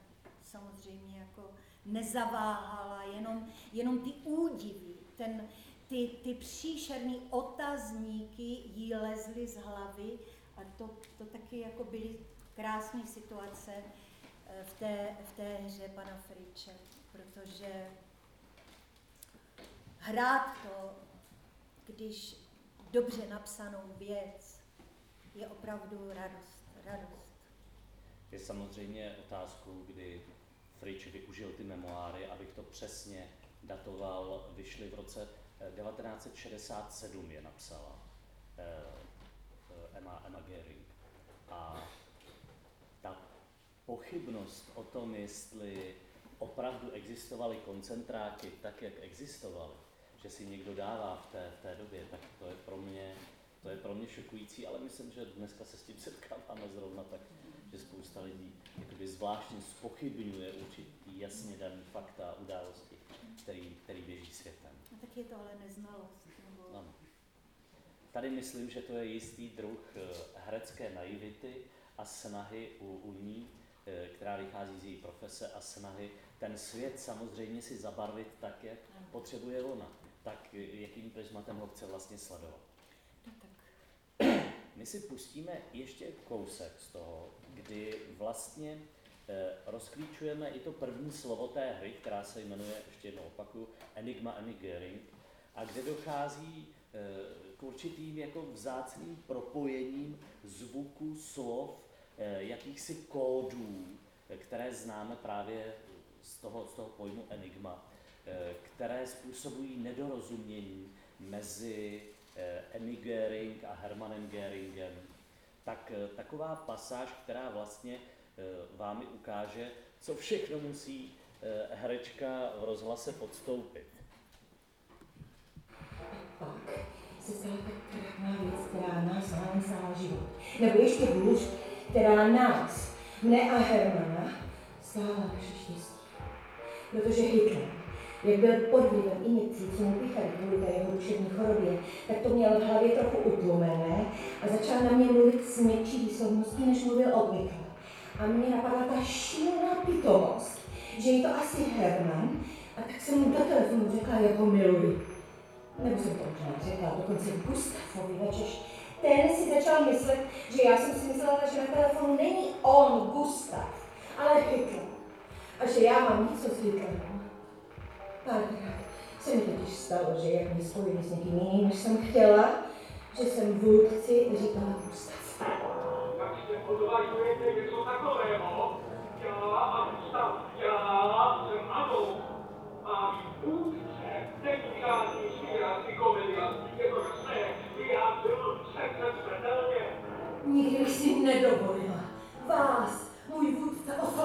Speaker 2: Samozřejmě jako nezaváhala, jenom, jenom ty údivy, ten, ty, ty příšerné otazníky jí lezly z hlavy a to, to taky jako byly krásné situace eh, v té, v té hře pana Friče, protože hrát to, když dobře napsanou věc, je opravdu radost, radost.
Speaker 1: Je samozřejmě otázkou, kdy Frič využil ty memoáry, abych to přesně datoval, vyšly v roce 1967 je napsala eh, eh, Emma, Emma Gehring. A ta pochybnost o tom, jestli opravdu existovaly koncentráky tak, jak existovaly, že si někdo dává v té, v té době, tak to je pro mě to je pro mě šokující, ale myslím, že dneska se s tím setkáváme zrovna tak, že spousta lidí zvláštně spochybňuje určitý jasně daný fakta a události, který, který běží světem.
Speaker 2: A tak je to ale neznalost. Nebo...
Speaker 1: Ano. Tady myslím, že to je jistý druh eh, herecké naivity a snahy u, u ní, eh, která vychází z její profese a snahy ten svět samozřejmě si zabarvit tak, jak potřebuje ona. Tak eh, jakým prismatem ho chce vlastně sledovat.
Speaker 2: No tak.
Speaker 1: My si pustíme ještě kousek z toho, kdy vlastně rozklíčujeme i to první slovo té hry, která se jmenuje, ještě jednou opakuju, Enigma Enigering, a kde dochází eh, k určitým jako vzácným propojením zvuků, slov, eh, jakýchsi kódů, eh, které známe právě z toho, z toho pojmu enigma, eh, které způsobují nedorozumění mezi eh, Emmy Göring a Hermanem Göringem. Tak eh, taková pasáž, která vlastně eh, vám i ukáže, co všechno musí eh, herečka v rozhlase podstoupit.
Speaker 3: Pak se stala tak trapná věc, která nás nanesala život. Nebo ještě hůř, která nás, mne a Hermana, stála naše štěstí. Protože Hitler, jak byl pod vlivem injekcí, co mu píchali kvůli té jeho duševní chorobě, tak to měl v hlavě trochu utlumené a začal na mě mluvit s měkčí výslovností, než mluvil obvykle. A mě napadla ta šílená pitomost, že je to asi Herman, a tak jsem mu do telefonu řekla, jak ho miluji. Nebo jsem to možná řekla, dokonce Gustafovi načež. Ten si začal myslet, že já jsem si myslela, že na telefonu není on, Gustav, ale Hitler. A že já mám něco s Hitlerem. Párkrát se mi totiž stalo, že jak mě spojili s někým jiným, než jsem chtěla, že jsem vůdci říkala Gustav.
Speaker 6: Odvažujete něco takového? Já a Gustav, já jsem Adolf. A vůdce není žádný svírací komediant, je to jasné, vyjádřil srdce zřetelně.
Speaker 3: Nikdy si nedovolila vás, můj vůdce, oslovit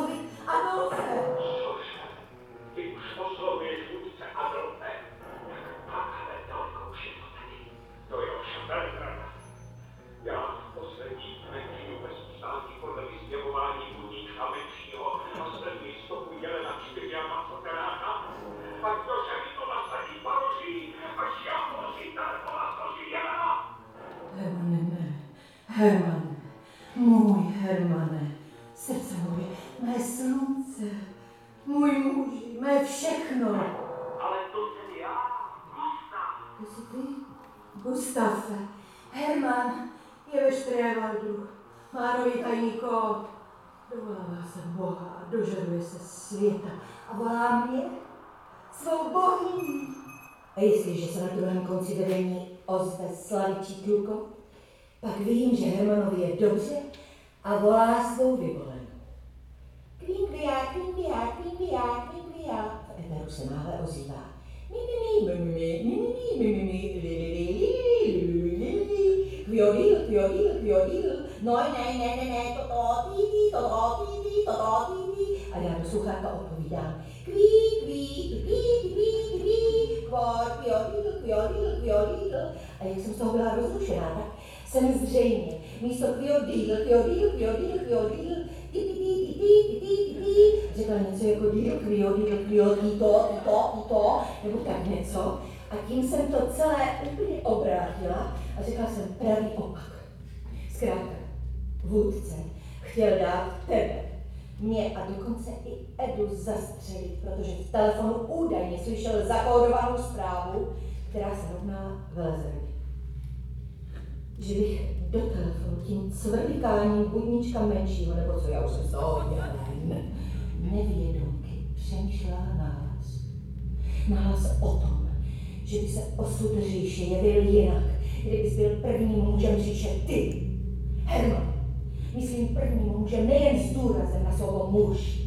Speaker 3: muž.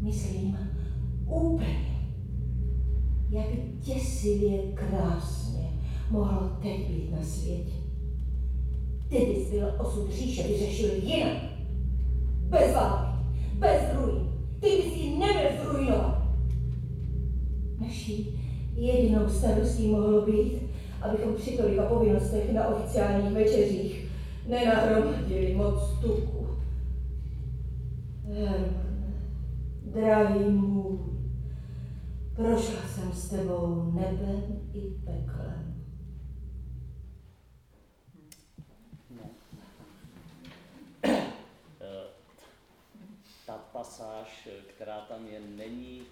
Speaker 3: Myslím úplně, jak děsivě krásně mohlo teď být na světě. Bys byl osud říše vyřešil jinak. Bez války, bez ruin. Ty bys ji neměl zrujnovat. Naší jedinou starostí mohlo být, abychom při tolika povinnostech na oficiálních večeřích nenahromadili moc tuku. Herman, drahý můj, prošla jsem s tebou nebem i peklem.
Speaker 1: ta pasáž, která tam je, není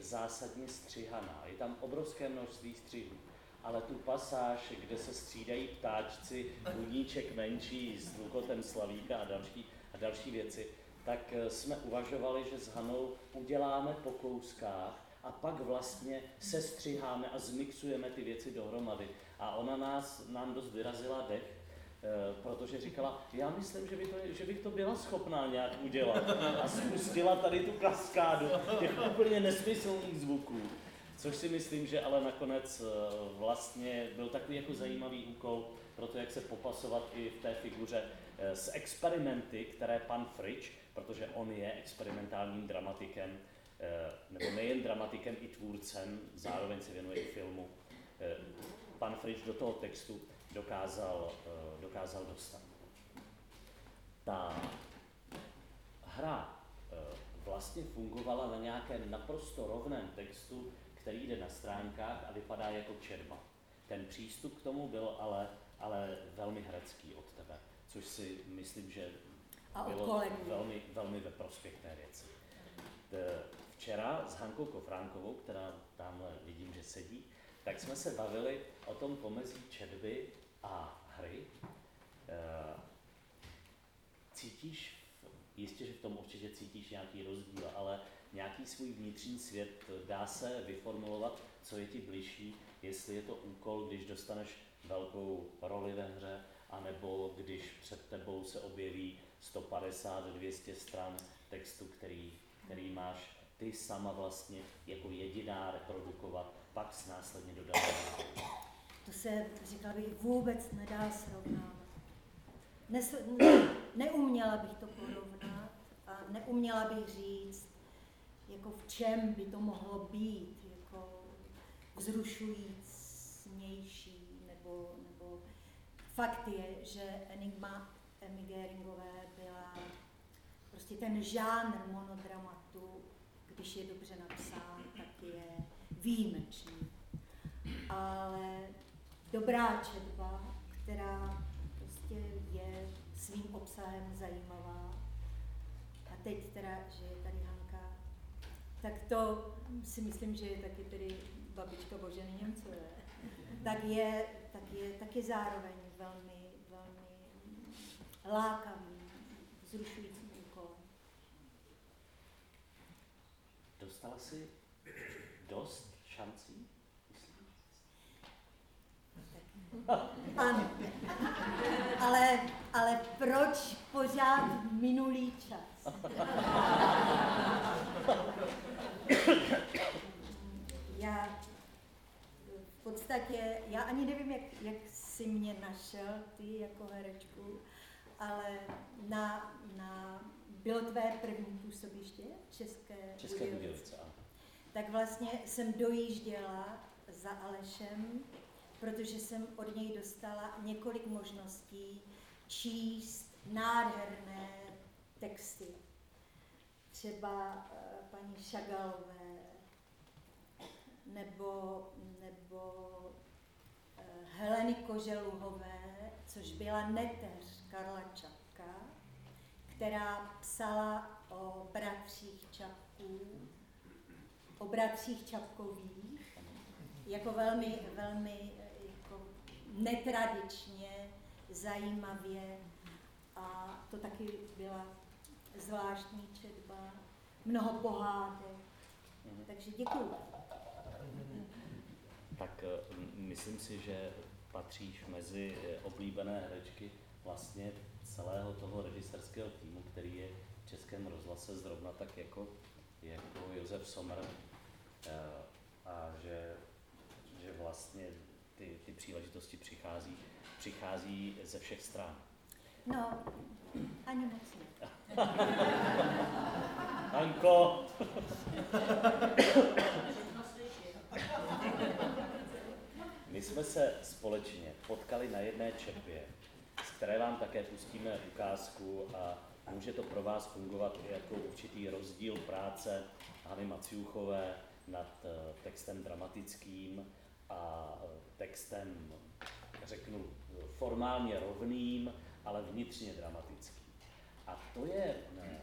Speaker 1: zásadně střihaná. Je tam obrovské množství střihů, ale tu pasáž, kde se střídají ptáčci, budíček menší s Lukotem Slavíka a další, a další věci, tak eh, jsme uvažovali, že s Hanou uděláme po kouskách a pak vlastně sestřiháme a zmixujeme ty věci dohromady. A ona nás, nám dost vyrazila dech, Eh, protože říkala, já myslím, že, by to, že bych to byla schopná nějak udělat. A spustila tady tu kaskádu těch úplně nesmyslných zvuků. Což si myslím, že ale nakonec eh, vlastně byl takový jako zajímavý úkol pro to, jak se popasovat i v té figuře s experimenty, které pan Fritsch, protože on je experimentálním dramatikem, nebo nejen dramatikem, i tvůrcem, zároveň se věnuje i filmu, pan Fritsch do toho textu dokázal, eh, dokázal dostat. Ta hra eh, vlastně fungovala na nějakém naprosto rovném textu, který jde na stránkách a vypadá jako čerba. Ten přístup k tomu byl ale, ale velmi herecký od tebe, což si myslím, že bylo velmi, velmi ve prospěch té věci. Včera s Hankou Kofránkovou, která tamhle vidím, že sedí, tak jsme se bavili o tom pomezí četby a hry, eh, cítíš, jistě, že v tom určitě cítíš nějaký rozdíl, ale nějaký svůj vnitřní svět dá se vyformulovat, co je ti bližší, jestli je to úkol, když dostaneš velkou roli ve hře, anebo když před tebou se objeví 150-200 stran textu, který, který máš ty sama vlastně jako jediná reprodukovat, pak s následně dodávat
Speaker 2: to se, říkala bych, vůbec nedá srovnávat. Nes, ne, neuměla bych to porovnat a neuměla bych říct, jako v čem by to mohlo být, jako vzrušujícnější, nebo, nebo fakt je, že Enigma Emmy Geringové byla prostě ten žánr monodramatu, když je dobře napsán, tak je výjimečný. Ale dobrá četba, která prostě je svým obsahem zajímavá. A teď teda, že je tady Hanka, tak to si myslím, že je taky tedy babička Boženy Němcové. Tak je, tak je taky zároveň velmi, velmi lákavý, vzrušující úkol.
Speaker 1: Dostala si dost šancí
Speaker 2: Ano. Ale, ale proč pořád minulý čas? Já podstatě, já ani nevím, jak, jak jsi mě našel, ty jako herečku, ale na, na bylo tvé první působiště České,
Speaker 1: České Budějovice.
Speaker 2: Tak vlastně jsem dojížděla za Alešem protože jsem od něj dostala několik možností číst nádherné texty. Třeba uh, paní Šagalové, nebo, nebo uh, Heleny Koželuhové, což byla neteř Karla Čapka, která psala o bratřích Čapků, o bratřích Čapkových, jako velmi, velmi jako netradičně, zajímavě a to taky byla zvláštní četba, mnoho pohádek. Takže děkuji.
Speaker 1: Tak eh, myslím si, že patříš mezi eh, oblíbené herečky vlastně celého toho režisérského týmu, který je v Českém rozhlase zrovna tak jako, jako Josef Sommer eh, a že, že vlastně ty, ty příležitosti přichází, přichází ze všech stran.
Speaker 2: No, ani moc ne.
Speaker 1: Anko! My jsme se společně potkali na jedné četbě, z které vám také pustíme ukázku a může to pro vás fungovat i jako určitý rozdíl práce Hany Maciuchové nad eh, textem dramatickým a textem, řeknu, formálně rovným, ale vnitřně dramatickým. A to je, eh,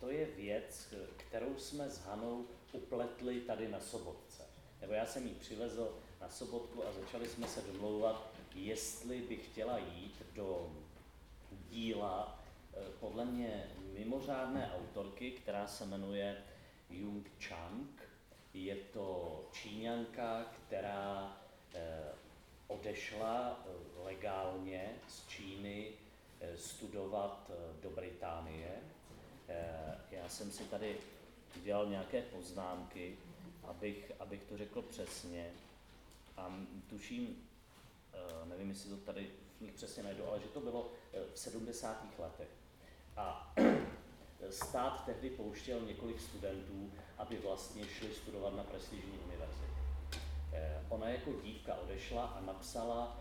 Speaker 1: to je věc, kterou jsme s Hanou upletli tady na Sobotce. Nebo já jsem ji přivezl na sobotku a začali jsme se domlouvat, jestli by chtěla jít do díla eh, podle mě mimořádné autorky, která se jmenuje Jung Chang. Je to Číňanka, která eh, odešla eh, legálně z Číny studovat do Británie. Já jsem si tady udělal nějaké poznámky, abych, abych to řekl přesně. A tuším, eh, nevím, jestli to tady v nich přesně najdu, ale že to bylo eh, v 70. letech. A stát tehdy pouštěl několik studentů, aby vlastně šli studovat na prestižní univerzitě. Eh, ona jako dívka odešla a napsala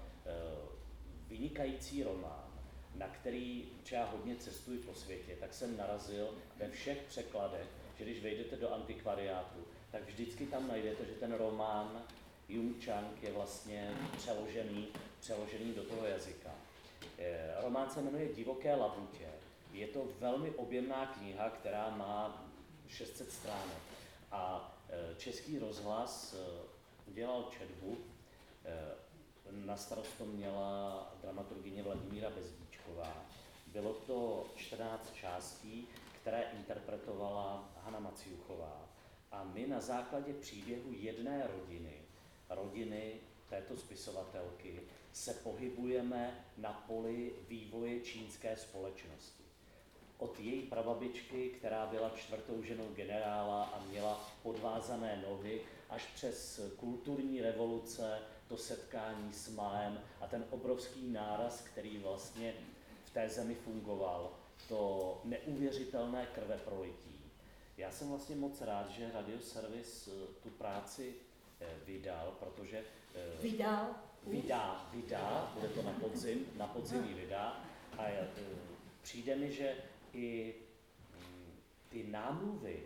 Speaker 1: vynikající román, na který, já hodně cestuji po světě, tak jsem narazil ve všech překladech, že když vejdete do antikvariátu, tak vždycky tam najdete, že ten román Jung Chang je vlastně přeložený, přeložený do toho jazyka. Eh, román se jmenuje Divoké labutě. Je to velmi objemná kniha, která má 600 stránek. A eh, Český rozhlas eh, udělal četbu. Na starost to měla dramaturgině Vladimíra Bezdíčková. Bylo to 14 částí, které interpretovala Hana Maciuchová. A my na základě příběhu jedné rodiny rodiny této spisovatelky se pohybujeme na poli vývoje čínské společnosti. Od její prababičky, která byla čtvrtou ženou generála a měla podvázané nohy, až přes kulturní revoluce, to setkání s Maem a ten obrovský náraz, který vlastně v té zemi fungoval, to neuvěřitelné krve prolití. Já jsem vlastně moc rád, že Radioservis tu práci vydal, protože...
Speaker 2: Eh, vydal?
Speaker 1: Vydá, vydá, bude to na podzim, na podzim ji vydá. A eh, přijde mi, že i mm, ty námluvy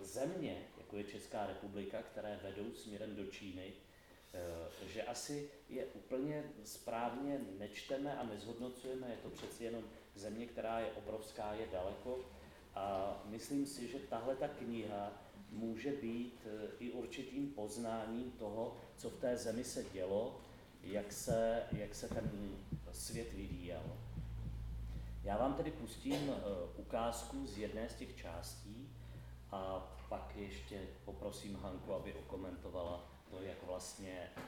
Speaker 1: země, jako je Česká republika, které vedou směrem do Číny, že asi je úplně správně nečteme a nezhodnocujeme, je to přeci jenom země, která je obrovská, je daleko. A myslím si, že tahle ta kniha může být eh, i určitým poznáním toho, co v té zemi se dělo, jak se, jak se ten svět vyvíjel. Já vám tedy pustím eh, ukázku z jedné z těch částí a pak ještě poprosím Hanku, aby okomentovala to, jak vlastně eh,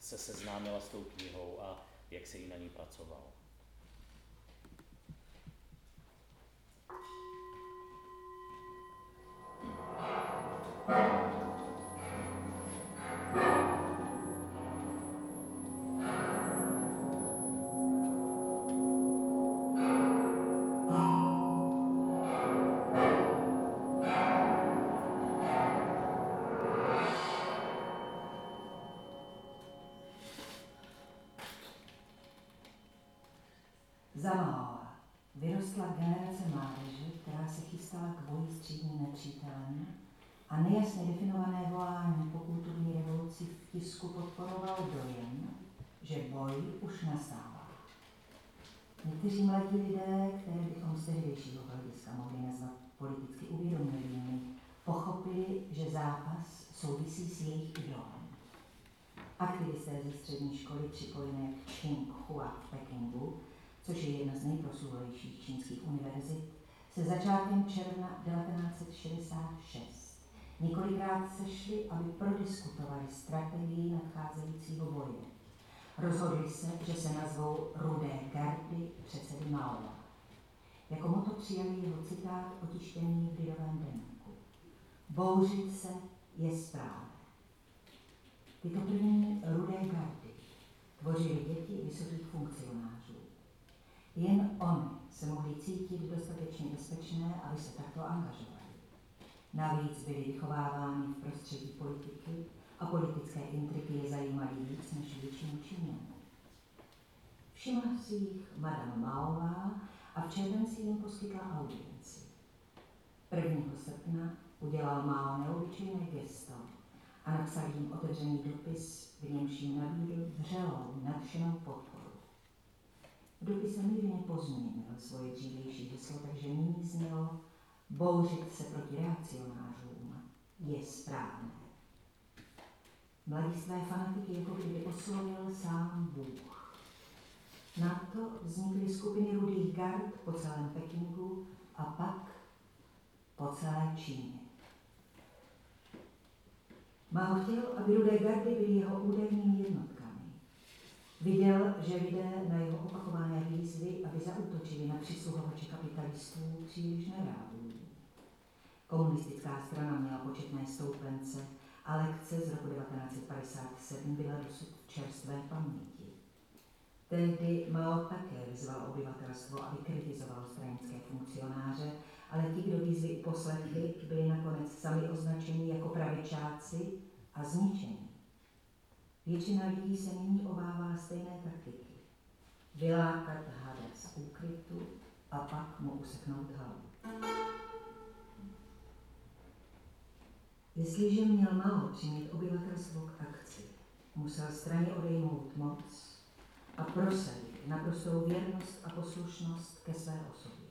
Speaker 1: se seznámila s tou knihou a jak se jí na ní pracovalo.
Speaker 3: Vyrostla generace mládeže, která se chystala k boji s třídním nepřítelem a nejasně definované volání po kulturní revoluci v tisku podporoval dojem, že boj už nastává. Někteří mladí lidé, které bychom z tehdejšího hlediska mohli nazvat politicky uvědomělými, pochopili, že zápas souvisí s jejich idolem. Aktivisté ze střední školy připojené k Tsinghua v Pekingu, což je jedna z nejprosluhlejších čínských univerzit, se začátkem června 1966 několikrát sešli, aby prodiskutovali strategii nadcházejícího boje. Rozhodli se, že se nazvou Rudé gardy předsedy Maola. Jako moto přijali jeho citát otištěný v lidovém denníku. Bouřit se je správné. Tyto první rudé gardy tvořily děti vysokých funkcionářů. Jen oni se mohli cítit dostatečně bezpečné, aby se takto angažovali. Navíc byli vychováváni v prostředí politiky a politické intriky je zajímaly víc než většinu Číňanů. Všimla si jich Madame Maová a v červenci jim poskytla audienci. 1. srpna udělal Mao neobyčejné gesto a napsal jim otevřený dopis, v němž jim nabídl vřelou, nadšenou podporu. V dopise mírně pozměnil svoje dřívější heslo, takže nyní znělo bouřit se proti reakcionářům je správné. Mladistvé fanatiky jako kdyby oslovil sám Bůh. Na to vznikly skupiny rudých gard po celém Pekingu a pak po celé Číně. Mao chtěl, aby rudé gardy byly jeho úderními jednotkami. Viděl, že lidé na jeho opakované výzvy, aby zautočili na přisluhovače kapitalistů, příliš nereagují. Komunistická strana měla početné stoupence a lekce z roku 1957 byla dosud čerstvé paměti. Tehdy Mao také vyzval obyvatelstvo, aby kritizovalo stranické funkcionáře, ale ti, kdo výzvy uposlechli, byli nakonec sami označeni jako pravičáci a zničení. Většina lidí se nyní obávala stejné taktiky. Vylákat hada z úkrytu a pak mu useknout hlavu. Jestliže měl Mao přimět obyvatelstvo k akci, musel straně odejmout moc a prosadit naprostou věrnost a poslušnost ke své osobě.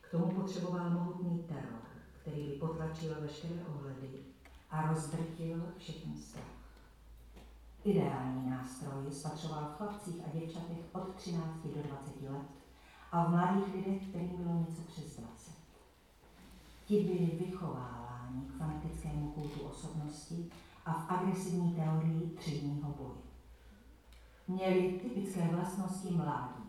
Speaker 3: K tomu potřeboval mohutný teror, který by potlačil veškeré ohledy a rozdrtil všechny strach. Ideální nástroj spatřoval v chlapcích a děvčatech od 13 do 20 let a v mladých lidech, kterým bylo něco přes 20. Ti byli vychováváni k fanatickému kultu osobnosti a v agresivní teorii třídního boje. Měli typické vlastnosti mládí.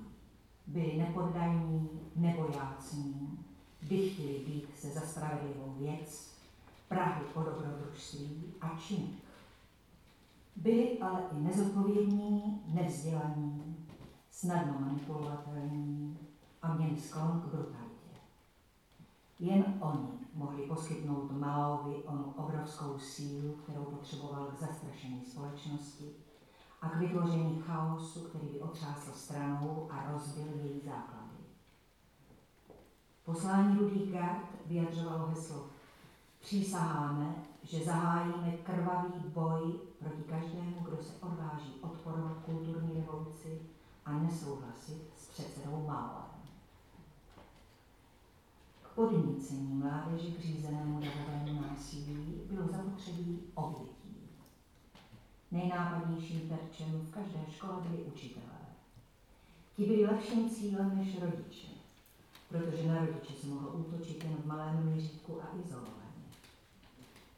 Speaker 3: Byli nepoddaní, nebojácní, chtěli být se za spravedlivou věc, prahy po dobrodružství a činek. Byli ale i nezodpovědní, nevzdělaní, snadno manipulovatelní a měli sklon k brutalitě. Jen oni mohli poskytnout Maovi onu obrovskou sílu, kterou potřeboval k zastrašení společnosti a k vytvoření chaosu, který by otřásl stranou a rozbil její základy. Poslání rudých gard vyjadřovalo heslo Přísaháme, že zahájíme krvavý boj proti každému, kdo se odváží odporovat kulturní revoluci a nesouhlasit s předsedou Maoem podnícení mládeže k řízenému darovému násilí bylo zapotřebí obětí. Nejnápadnějším terčem v každé škole byli učitelé. Ti byli lepším cílem než rodiče, protože na rodiče se mohlo útočit jen v malém měřítku a izolovaně.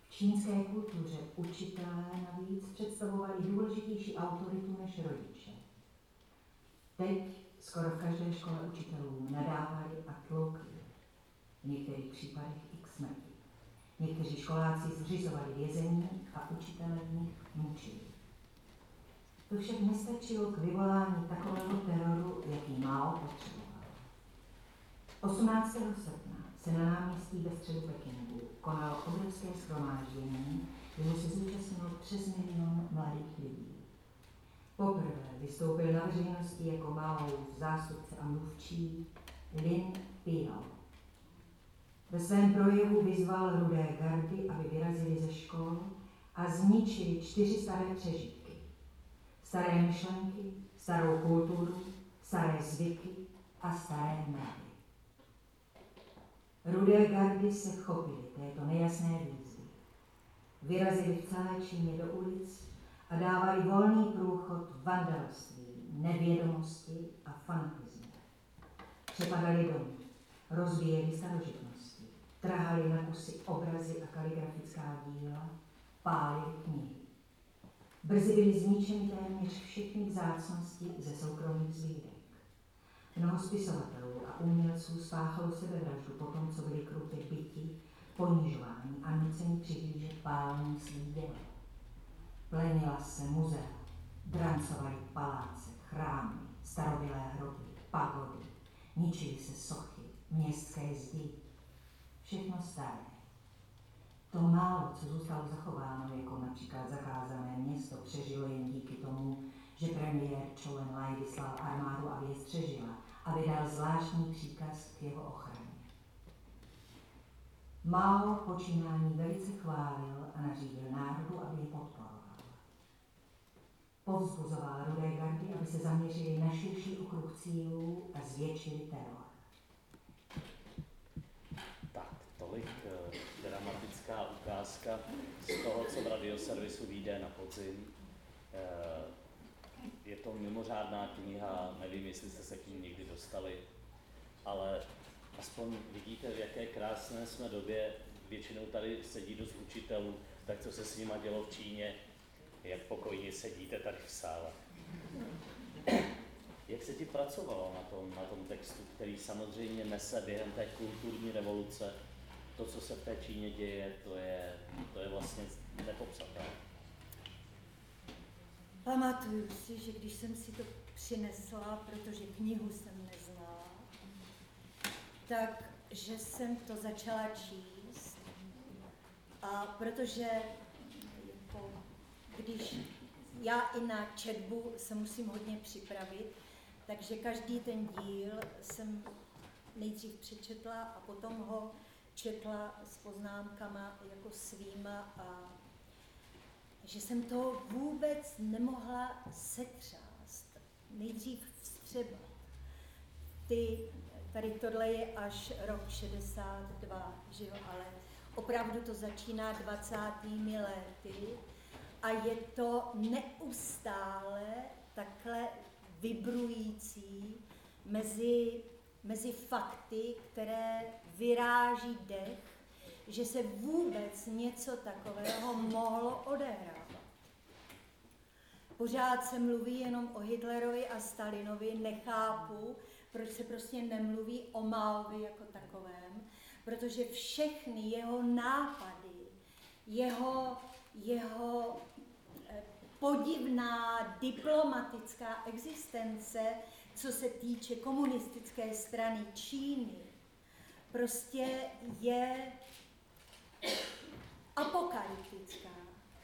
Speaker 3: V čínské kultuře učitelé navíc představovali důležitější autoritu než rodiče. Teď skoro v každé škole učitelům nadávali a tloukli v některých případech i k smrti. Někteří školáci zřizovali vězení a učitelé v nich mučili. To však nestačilo k vyvolání takového teroru, jaký Mao potřeboval. 18. srpna se na náměstí ve středu Pekingu konalo obrovské schromáždění, kde se zúčastnilo přes milion mladých lidí. Poprvé vystoupil na veřejnosti jako Mao zástupce a mluvčí Lin Piao. Ve svém projevu vyzval rudé gardy, aby vyrazili ze škol a zničili čtyři staré přežitky. Staré myšlenky, starou kulturu, staré zvyky a staré mravy. Rudé gardy se chopily této nejasné výzvy. Vyrazili v celé Číně do ulic a dávali volný průchod vandalství, nevědomosti a fanatismu. Přepadali domy, rozvíjeli starožitnosti, trhali na kusy obrazy a kaligrafická díla, pálili knihy. Brzy byly zničeny téměř všechny vzácnosti ze soukromých sbírek. Mnoho spisovatelů a umělců spáchalo sebevraždu po tom, co byli krutě byti, ponižování a nuceni přihlížet pálení svých děl. Plenila se muzea, drancovaly paláce, chrámy, starobilé hroby, pagody, ničily se sochy, městské zdi. Všechno staré. To málo, co zůstalo zachováno, jako například zakázané město, přežilo jen díky tomu, že premiér Cholen Lai vyslal armádu, aby je střežila a vydal zvláštní příkaz k jeho ochraně. Mao počínání velice chválil a nařídil národu, aby je podporoval. Povzbuzoval rudé gardy, aby se zaměřili na širší okruh cílů a zvětšili teror.
Speaker 1: Tak, tolik uh, dramatická ukázka z toho, co v radioservisu vyjde na podzim. Uh, je to mimořádná kniha, nevím, jestli jste se k ní někdy dostali, ale aspoň vidíte, v jaké krásné jsme době. Většinou tady sedí dost učitelů, tak co se s nima dělo v Číně, jak pokojně sedíte tady v sále. Jak se ti pracovalo na tom, na tom textu, který samozřejmě nese během té kulturní revoluce, to, co se v té Číně děje, to je, to je vlastně nepopsatelné.
Speaker 2: Pamatuju si, že když jsem si to přinesla, protože knihu jsem neznala, tak, že jsem to začala číst a protože jako, když já i na četbu se musím hodně připravit, takže každý ten díl jsem nejdřív přečetla a potom ho četla s poznámkama jako svýma a že jsem to vůbec nemohla setřást. Nejdřív vstřebat. Ty, tady tohle je až rok 62, že jo, ale opravdu to začíná 20. lety a je to neustále takhle vybrující mezi, mezi fakty, které vyráží dech že se vůbec něco takového mohlo odehrávat. Pořád se mluví jenom o Hitlerovi a Stalinovi, nechápu, proč se prostě nemluví o Maovi jako takovém, protože všechny jeho nápady, jeho, jeho eh, podivná diplomatická existence, co se týče komunistické strany Číny, prostě je apokalyptická.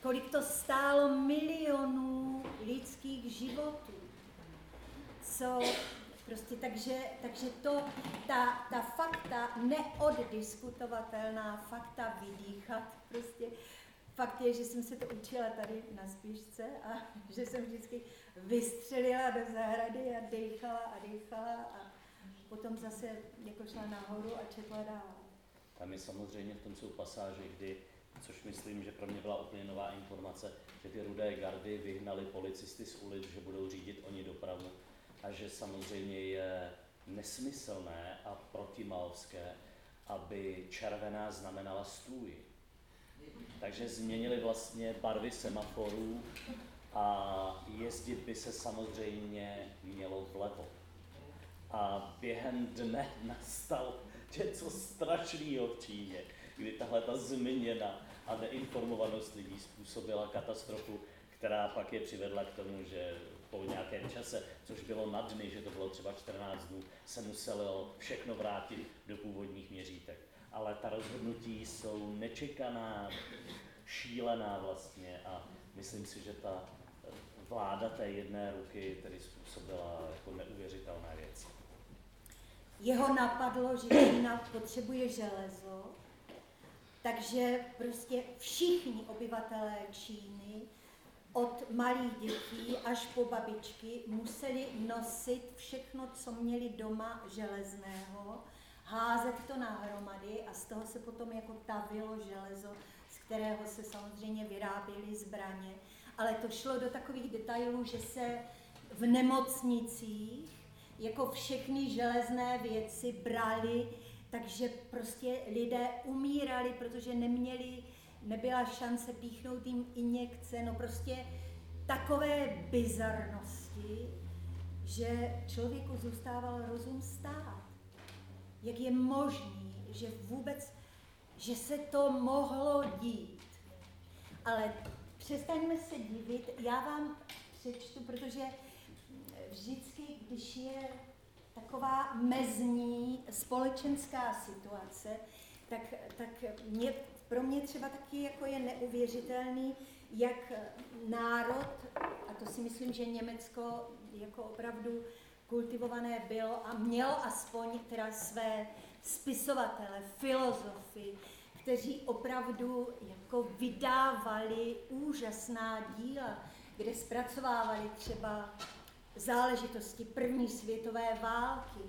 Speaker 2: Kolik to stálo milionů lidských životů. Co prostě, takže, takže to, ta, ta fakta neoddiskutovatelná, fakta vydýchat prostě, Fakt je, že jsem se to učila tady na spíšce a že jsem vždycky vystřelila do zahrady a dejchala a dejchala a potom zase jako šla nahoru a četla dál.
Speaker 1: Tam je samozřejmě v tom jsou pasáže, kdy, což myslím, že pro mě byla úplně nová informace, že ty rudé gardy vyhnali policisty z ulic, že budou řídit oni dopravu a že samozřejmě je nesmyslné a protimalovské, aby červená znamenala stůj. Takže změnili vlastně barvy semaforů a jezdit by se samozřejmě mělo vlevo. A během dne nastal něco strašného v Číně, kdy tahle ta změna a neinformovanost lidí způsobila katastrofu, která pak je přivedla k tomu, že po nějakém čase, což bylo na dny, že to bylo třeba 14 dnů, se muselo všechno vrátit do původních měřítek. Ale ta rozhodnutí jsou nečekaná, šílená vlastně a myslím si, že ta vláda té jedné ruky tedy způsobila jako neuvěřitelné věci.
Speaker 2: Jeho napadlo, že Čína potřebuje železo, takže prostě všichni obyvatelé Číny od malých dětí až po babičky museli nosit všechno, co měli doma železného, házet to nahromady a z toho se potom jako tavilo železo, z kterého se samozřejmě vyráběly zbraně. Ale to šlo do takových detailů, že se v nemocnicích jako všechny železné věci brali, takže prostě lidé umírali, protože neměli, nebyla šance píchnout jim injekce, no prostě takové bizarnosti, že člověku zůstával rozum stát. Jak je možný, že vůbec, že se to mohlo dít. Ale přestaňme se divit, já vám přečtu, protože vždycky, když je taková mezní společenská situace, tak, tak mě, pro mě třeba taky jako je neuvěřitelný, jak národ, a to si myslím, že Německo jako opravdu kultivované bylo a mělo aspoň teda své spisovatele, filozofy, kteří opravdu jako vydávali úžasná díla, kde zpracovávali třeba záležitosti první světové války.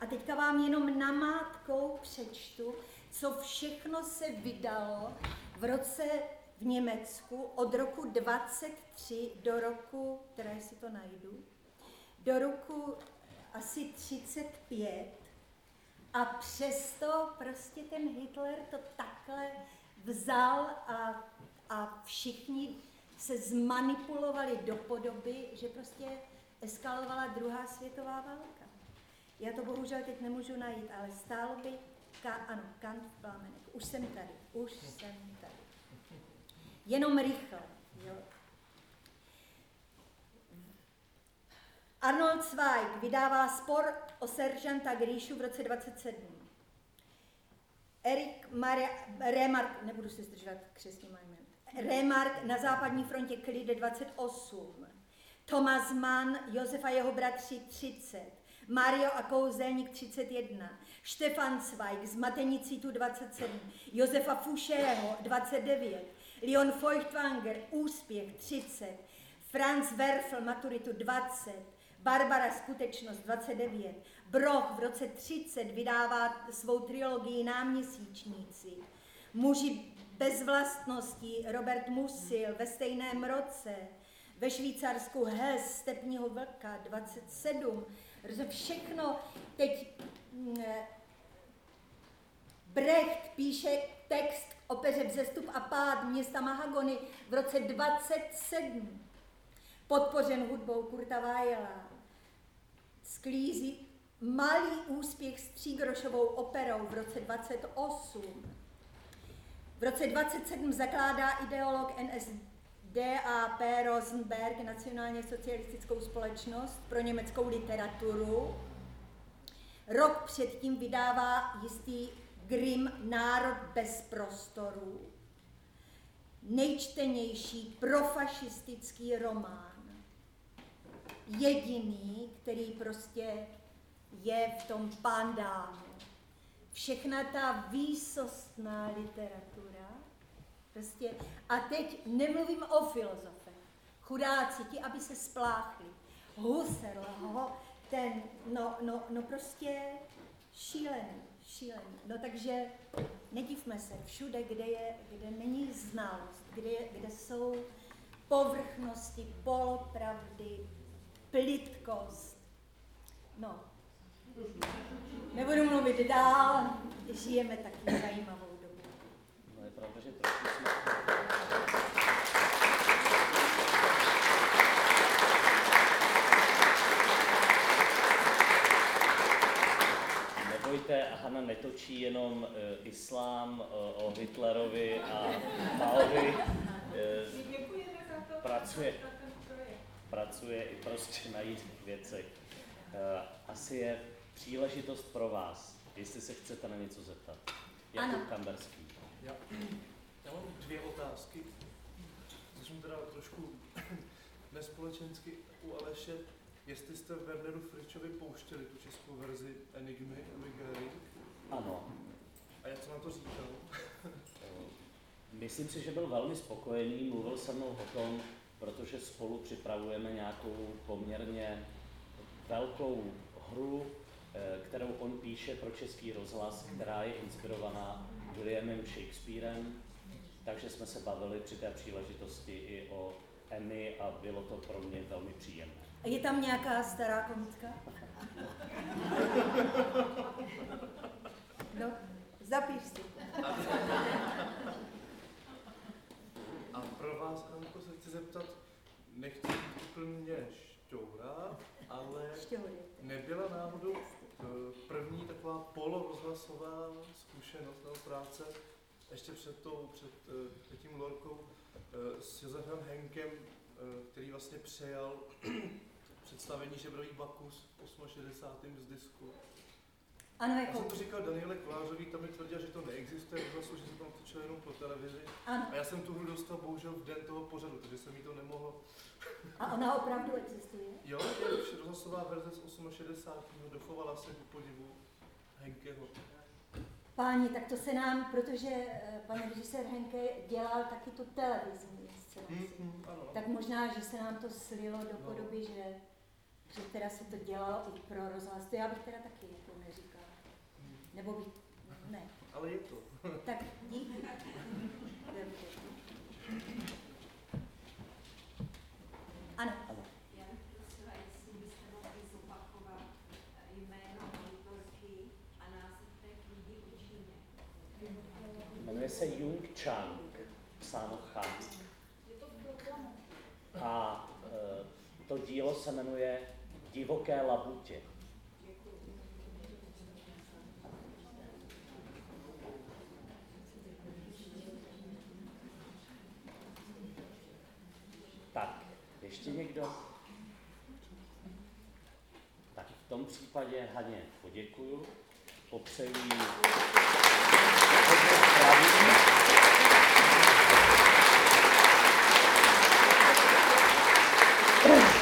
Speaker 2: A teďka vám jenom namátkou přečtu, co všechno se vydalo v roce v Německu od roku 23 do roku, které si to najdu, do roku asi 35 a přesto prostě ten Hitler to takhle vzal a, a všichni se zmanipulovali do podoby, že prostě eskalovala druhá světová válka. Já to bohužel teď nemůžu najít, ale stálo by, ka, ano, Kant v. Už jsem tady, už jsem tady. Jenom rychle. Jo. Arnold Zweig vydává spor o seržanta Gríšu v roce 27. Erik Maria, Remark, nebudu se zdržovat křesním jménem, Remark na západní frontě Klide 28. Thomas Mann, Josef a jeho bratři 30, Mario a kouzelník 31, Štefan Zweig z Matenicítu 27, Josefa Fušého 29, Leon Feuchtwanger Úspěch 30, Franz Werfel Maturitu 20, Barbara Skutečnost 29, Broch v roce 30 vydává svou trilogii Náměsíčníci, Muži bez vlastnosti Robert Musil ve stejném roce, ve Švýcarsku Hes, Stepního vlka 27, všechno teď mm, Brecht píše text k opeře Vzestup a pád města Mahagony v roce 27, podpořen hudbou Kurta Weila. Sklízí malý úspěch s třígrošovou operou v roce 28. V roce 27 zakládá ideolog NSD DAP Rosenberg, nacionálně socialistickou společnost pro německou literaturu. Rok předtím vydává jistý Grimm Národ bez prostoru. Nejčtenější profašistický román. Jediný, který prostě je v tom pandánu. Všechna ta výsostná literatura Prostě. A teď nemluvím o filozofech. Chudáci, ti, aby se spláchli. Husserl, ho, ten, no, no, no prostě šílený, šílený. No takže nedivme se, všude, kde, je, kde není znalost, kde, je, kde jsou povrchnosti, polopravdy, plitkost. No, nebudu mluvit dál, žijeme taky zajímavou
Speaker 1: pravda, že trošku jsme... Nebojte, Hana netočí jenom uh, islám uh, o Hitlerovi a Maovi. Uh, pracuje, pracuje i prostě na jiných věcech. Uh, asi je příležitost pro vás, jestli se chcete na něco zeptat. Jakub Kamberský.
Speaker 7: Já, já mám dvě otázky. Začnu teda trošku nespolečensky u Aleše. Jestli jste Werneru Fričovi pouštěli tu českou verzi Enigmy Emigary?
Speaker 1: Ano.
Speaker 7: A jak se na to říkal?
Speaker 1: Myslím si, že byl velmi spokojený, mluvil se mnou o tom, protože spolu připravujeme nějakou poměrně velkou hru, eh, kterou on píše pro Český rozhlas, která je inspirovaná Williamem Shakespearem, takže jsme se bavili při té příležitosti i o Emmy a bylo to pro mě velmi příjemné.
Speaker 2: A je tam nějaká stará komitka? No, zapiš si.
Speaker 7: A pro vás, Anko, se chci zeptat, nechci být úplně šťoura, ale
Speaker 2: Šťoury.
Speaker 7: nebyla náhodou eh, první taková polorozhlasová zkušenost nebo práce ještě před, tou, před eh, tím Lorkou eh, s Josefem Henkem, eh, který vlastně přejal představení Žebrový Bakus v 68. z disku.
Speaker 2: Ano,
Speaker 7: Já
Speaker 2: jako,
Speaker 7: jsem to říkal Daniele Kolářový, tam mi tvrdil, že to neexistuje v že se tam točilo jenom po televizi.
Speaker 2: ano.
Speaker 7: A já jsem tu hru dostal bohužel v den toho pořadu, takže jsem jí to nemohl.
Speaker 2: A ona opravdu existuje?
Speaker 7: Jo, je už rozhlasová verze z 68. dochovala se ku podivu Henkeho.
Speaker 2: Páni, tak to se nám, protože eh, pan režisér Henke dělal taky tu televizní inscenaci.
Speaker 7: Mm, ano.
Speaker 2: Tak možná, že se nám to slilo do
Speaker 7: No.
Speaker 2: podoby, že, že teda se to dělalo i pro rozhlas. To já bych teda taky jako neříkala. Nebo bych, ne.
Speaker 7: Ale je to.
Speaker 2: Tak díky. Ano.
Speaker 8: Já bych prosila, jestli byste mohli zopakovat jméno autorky a název té knihy o Číně.
Speaker 1: Jmenuje se Jung Chang, psáno Chang. A e, to dílo se jmenuje Divoké labutě. ještě někdo? Tak v tom případě Haně poděkuju, popřeju jí hodně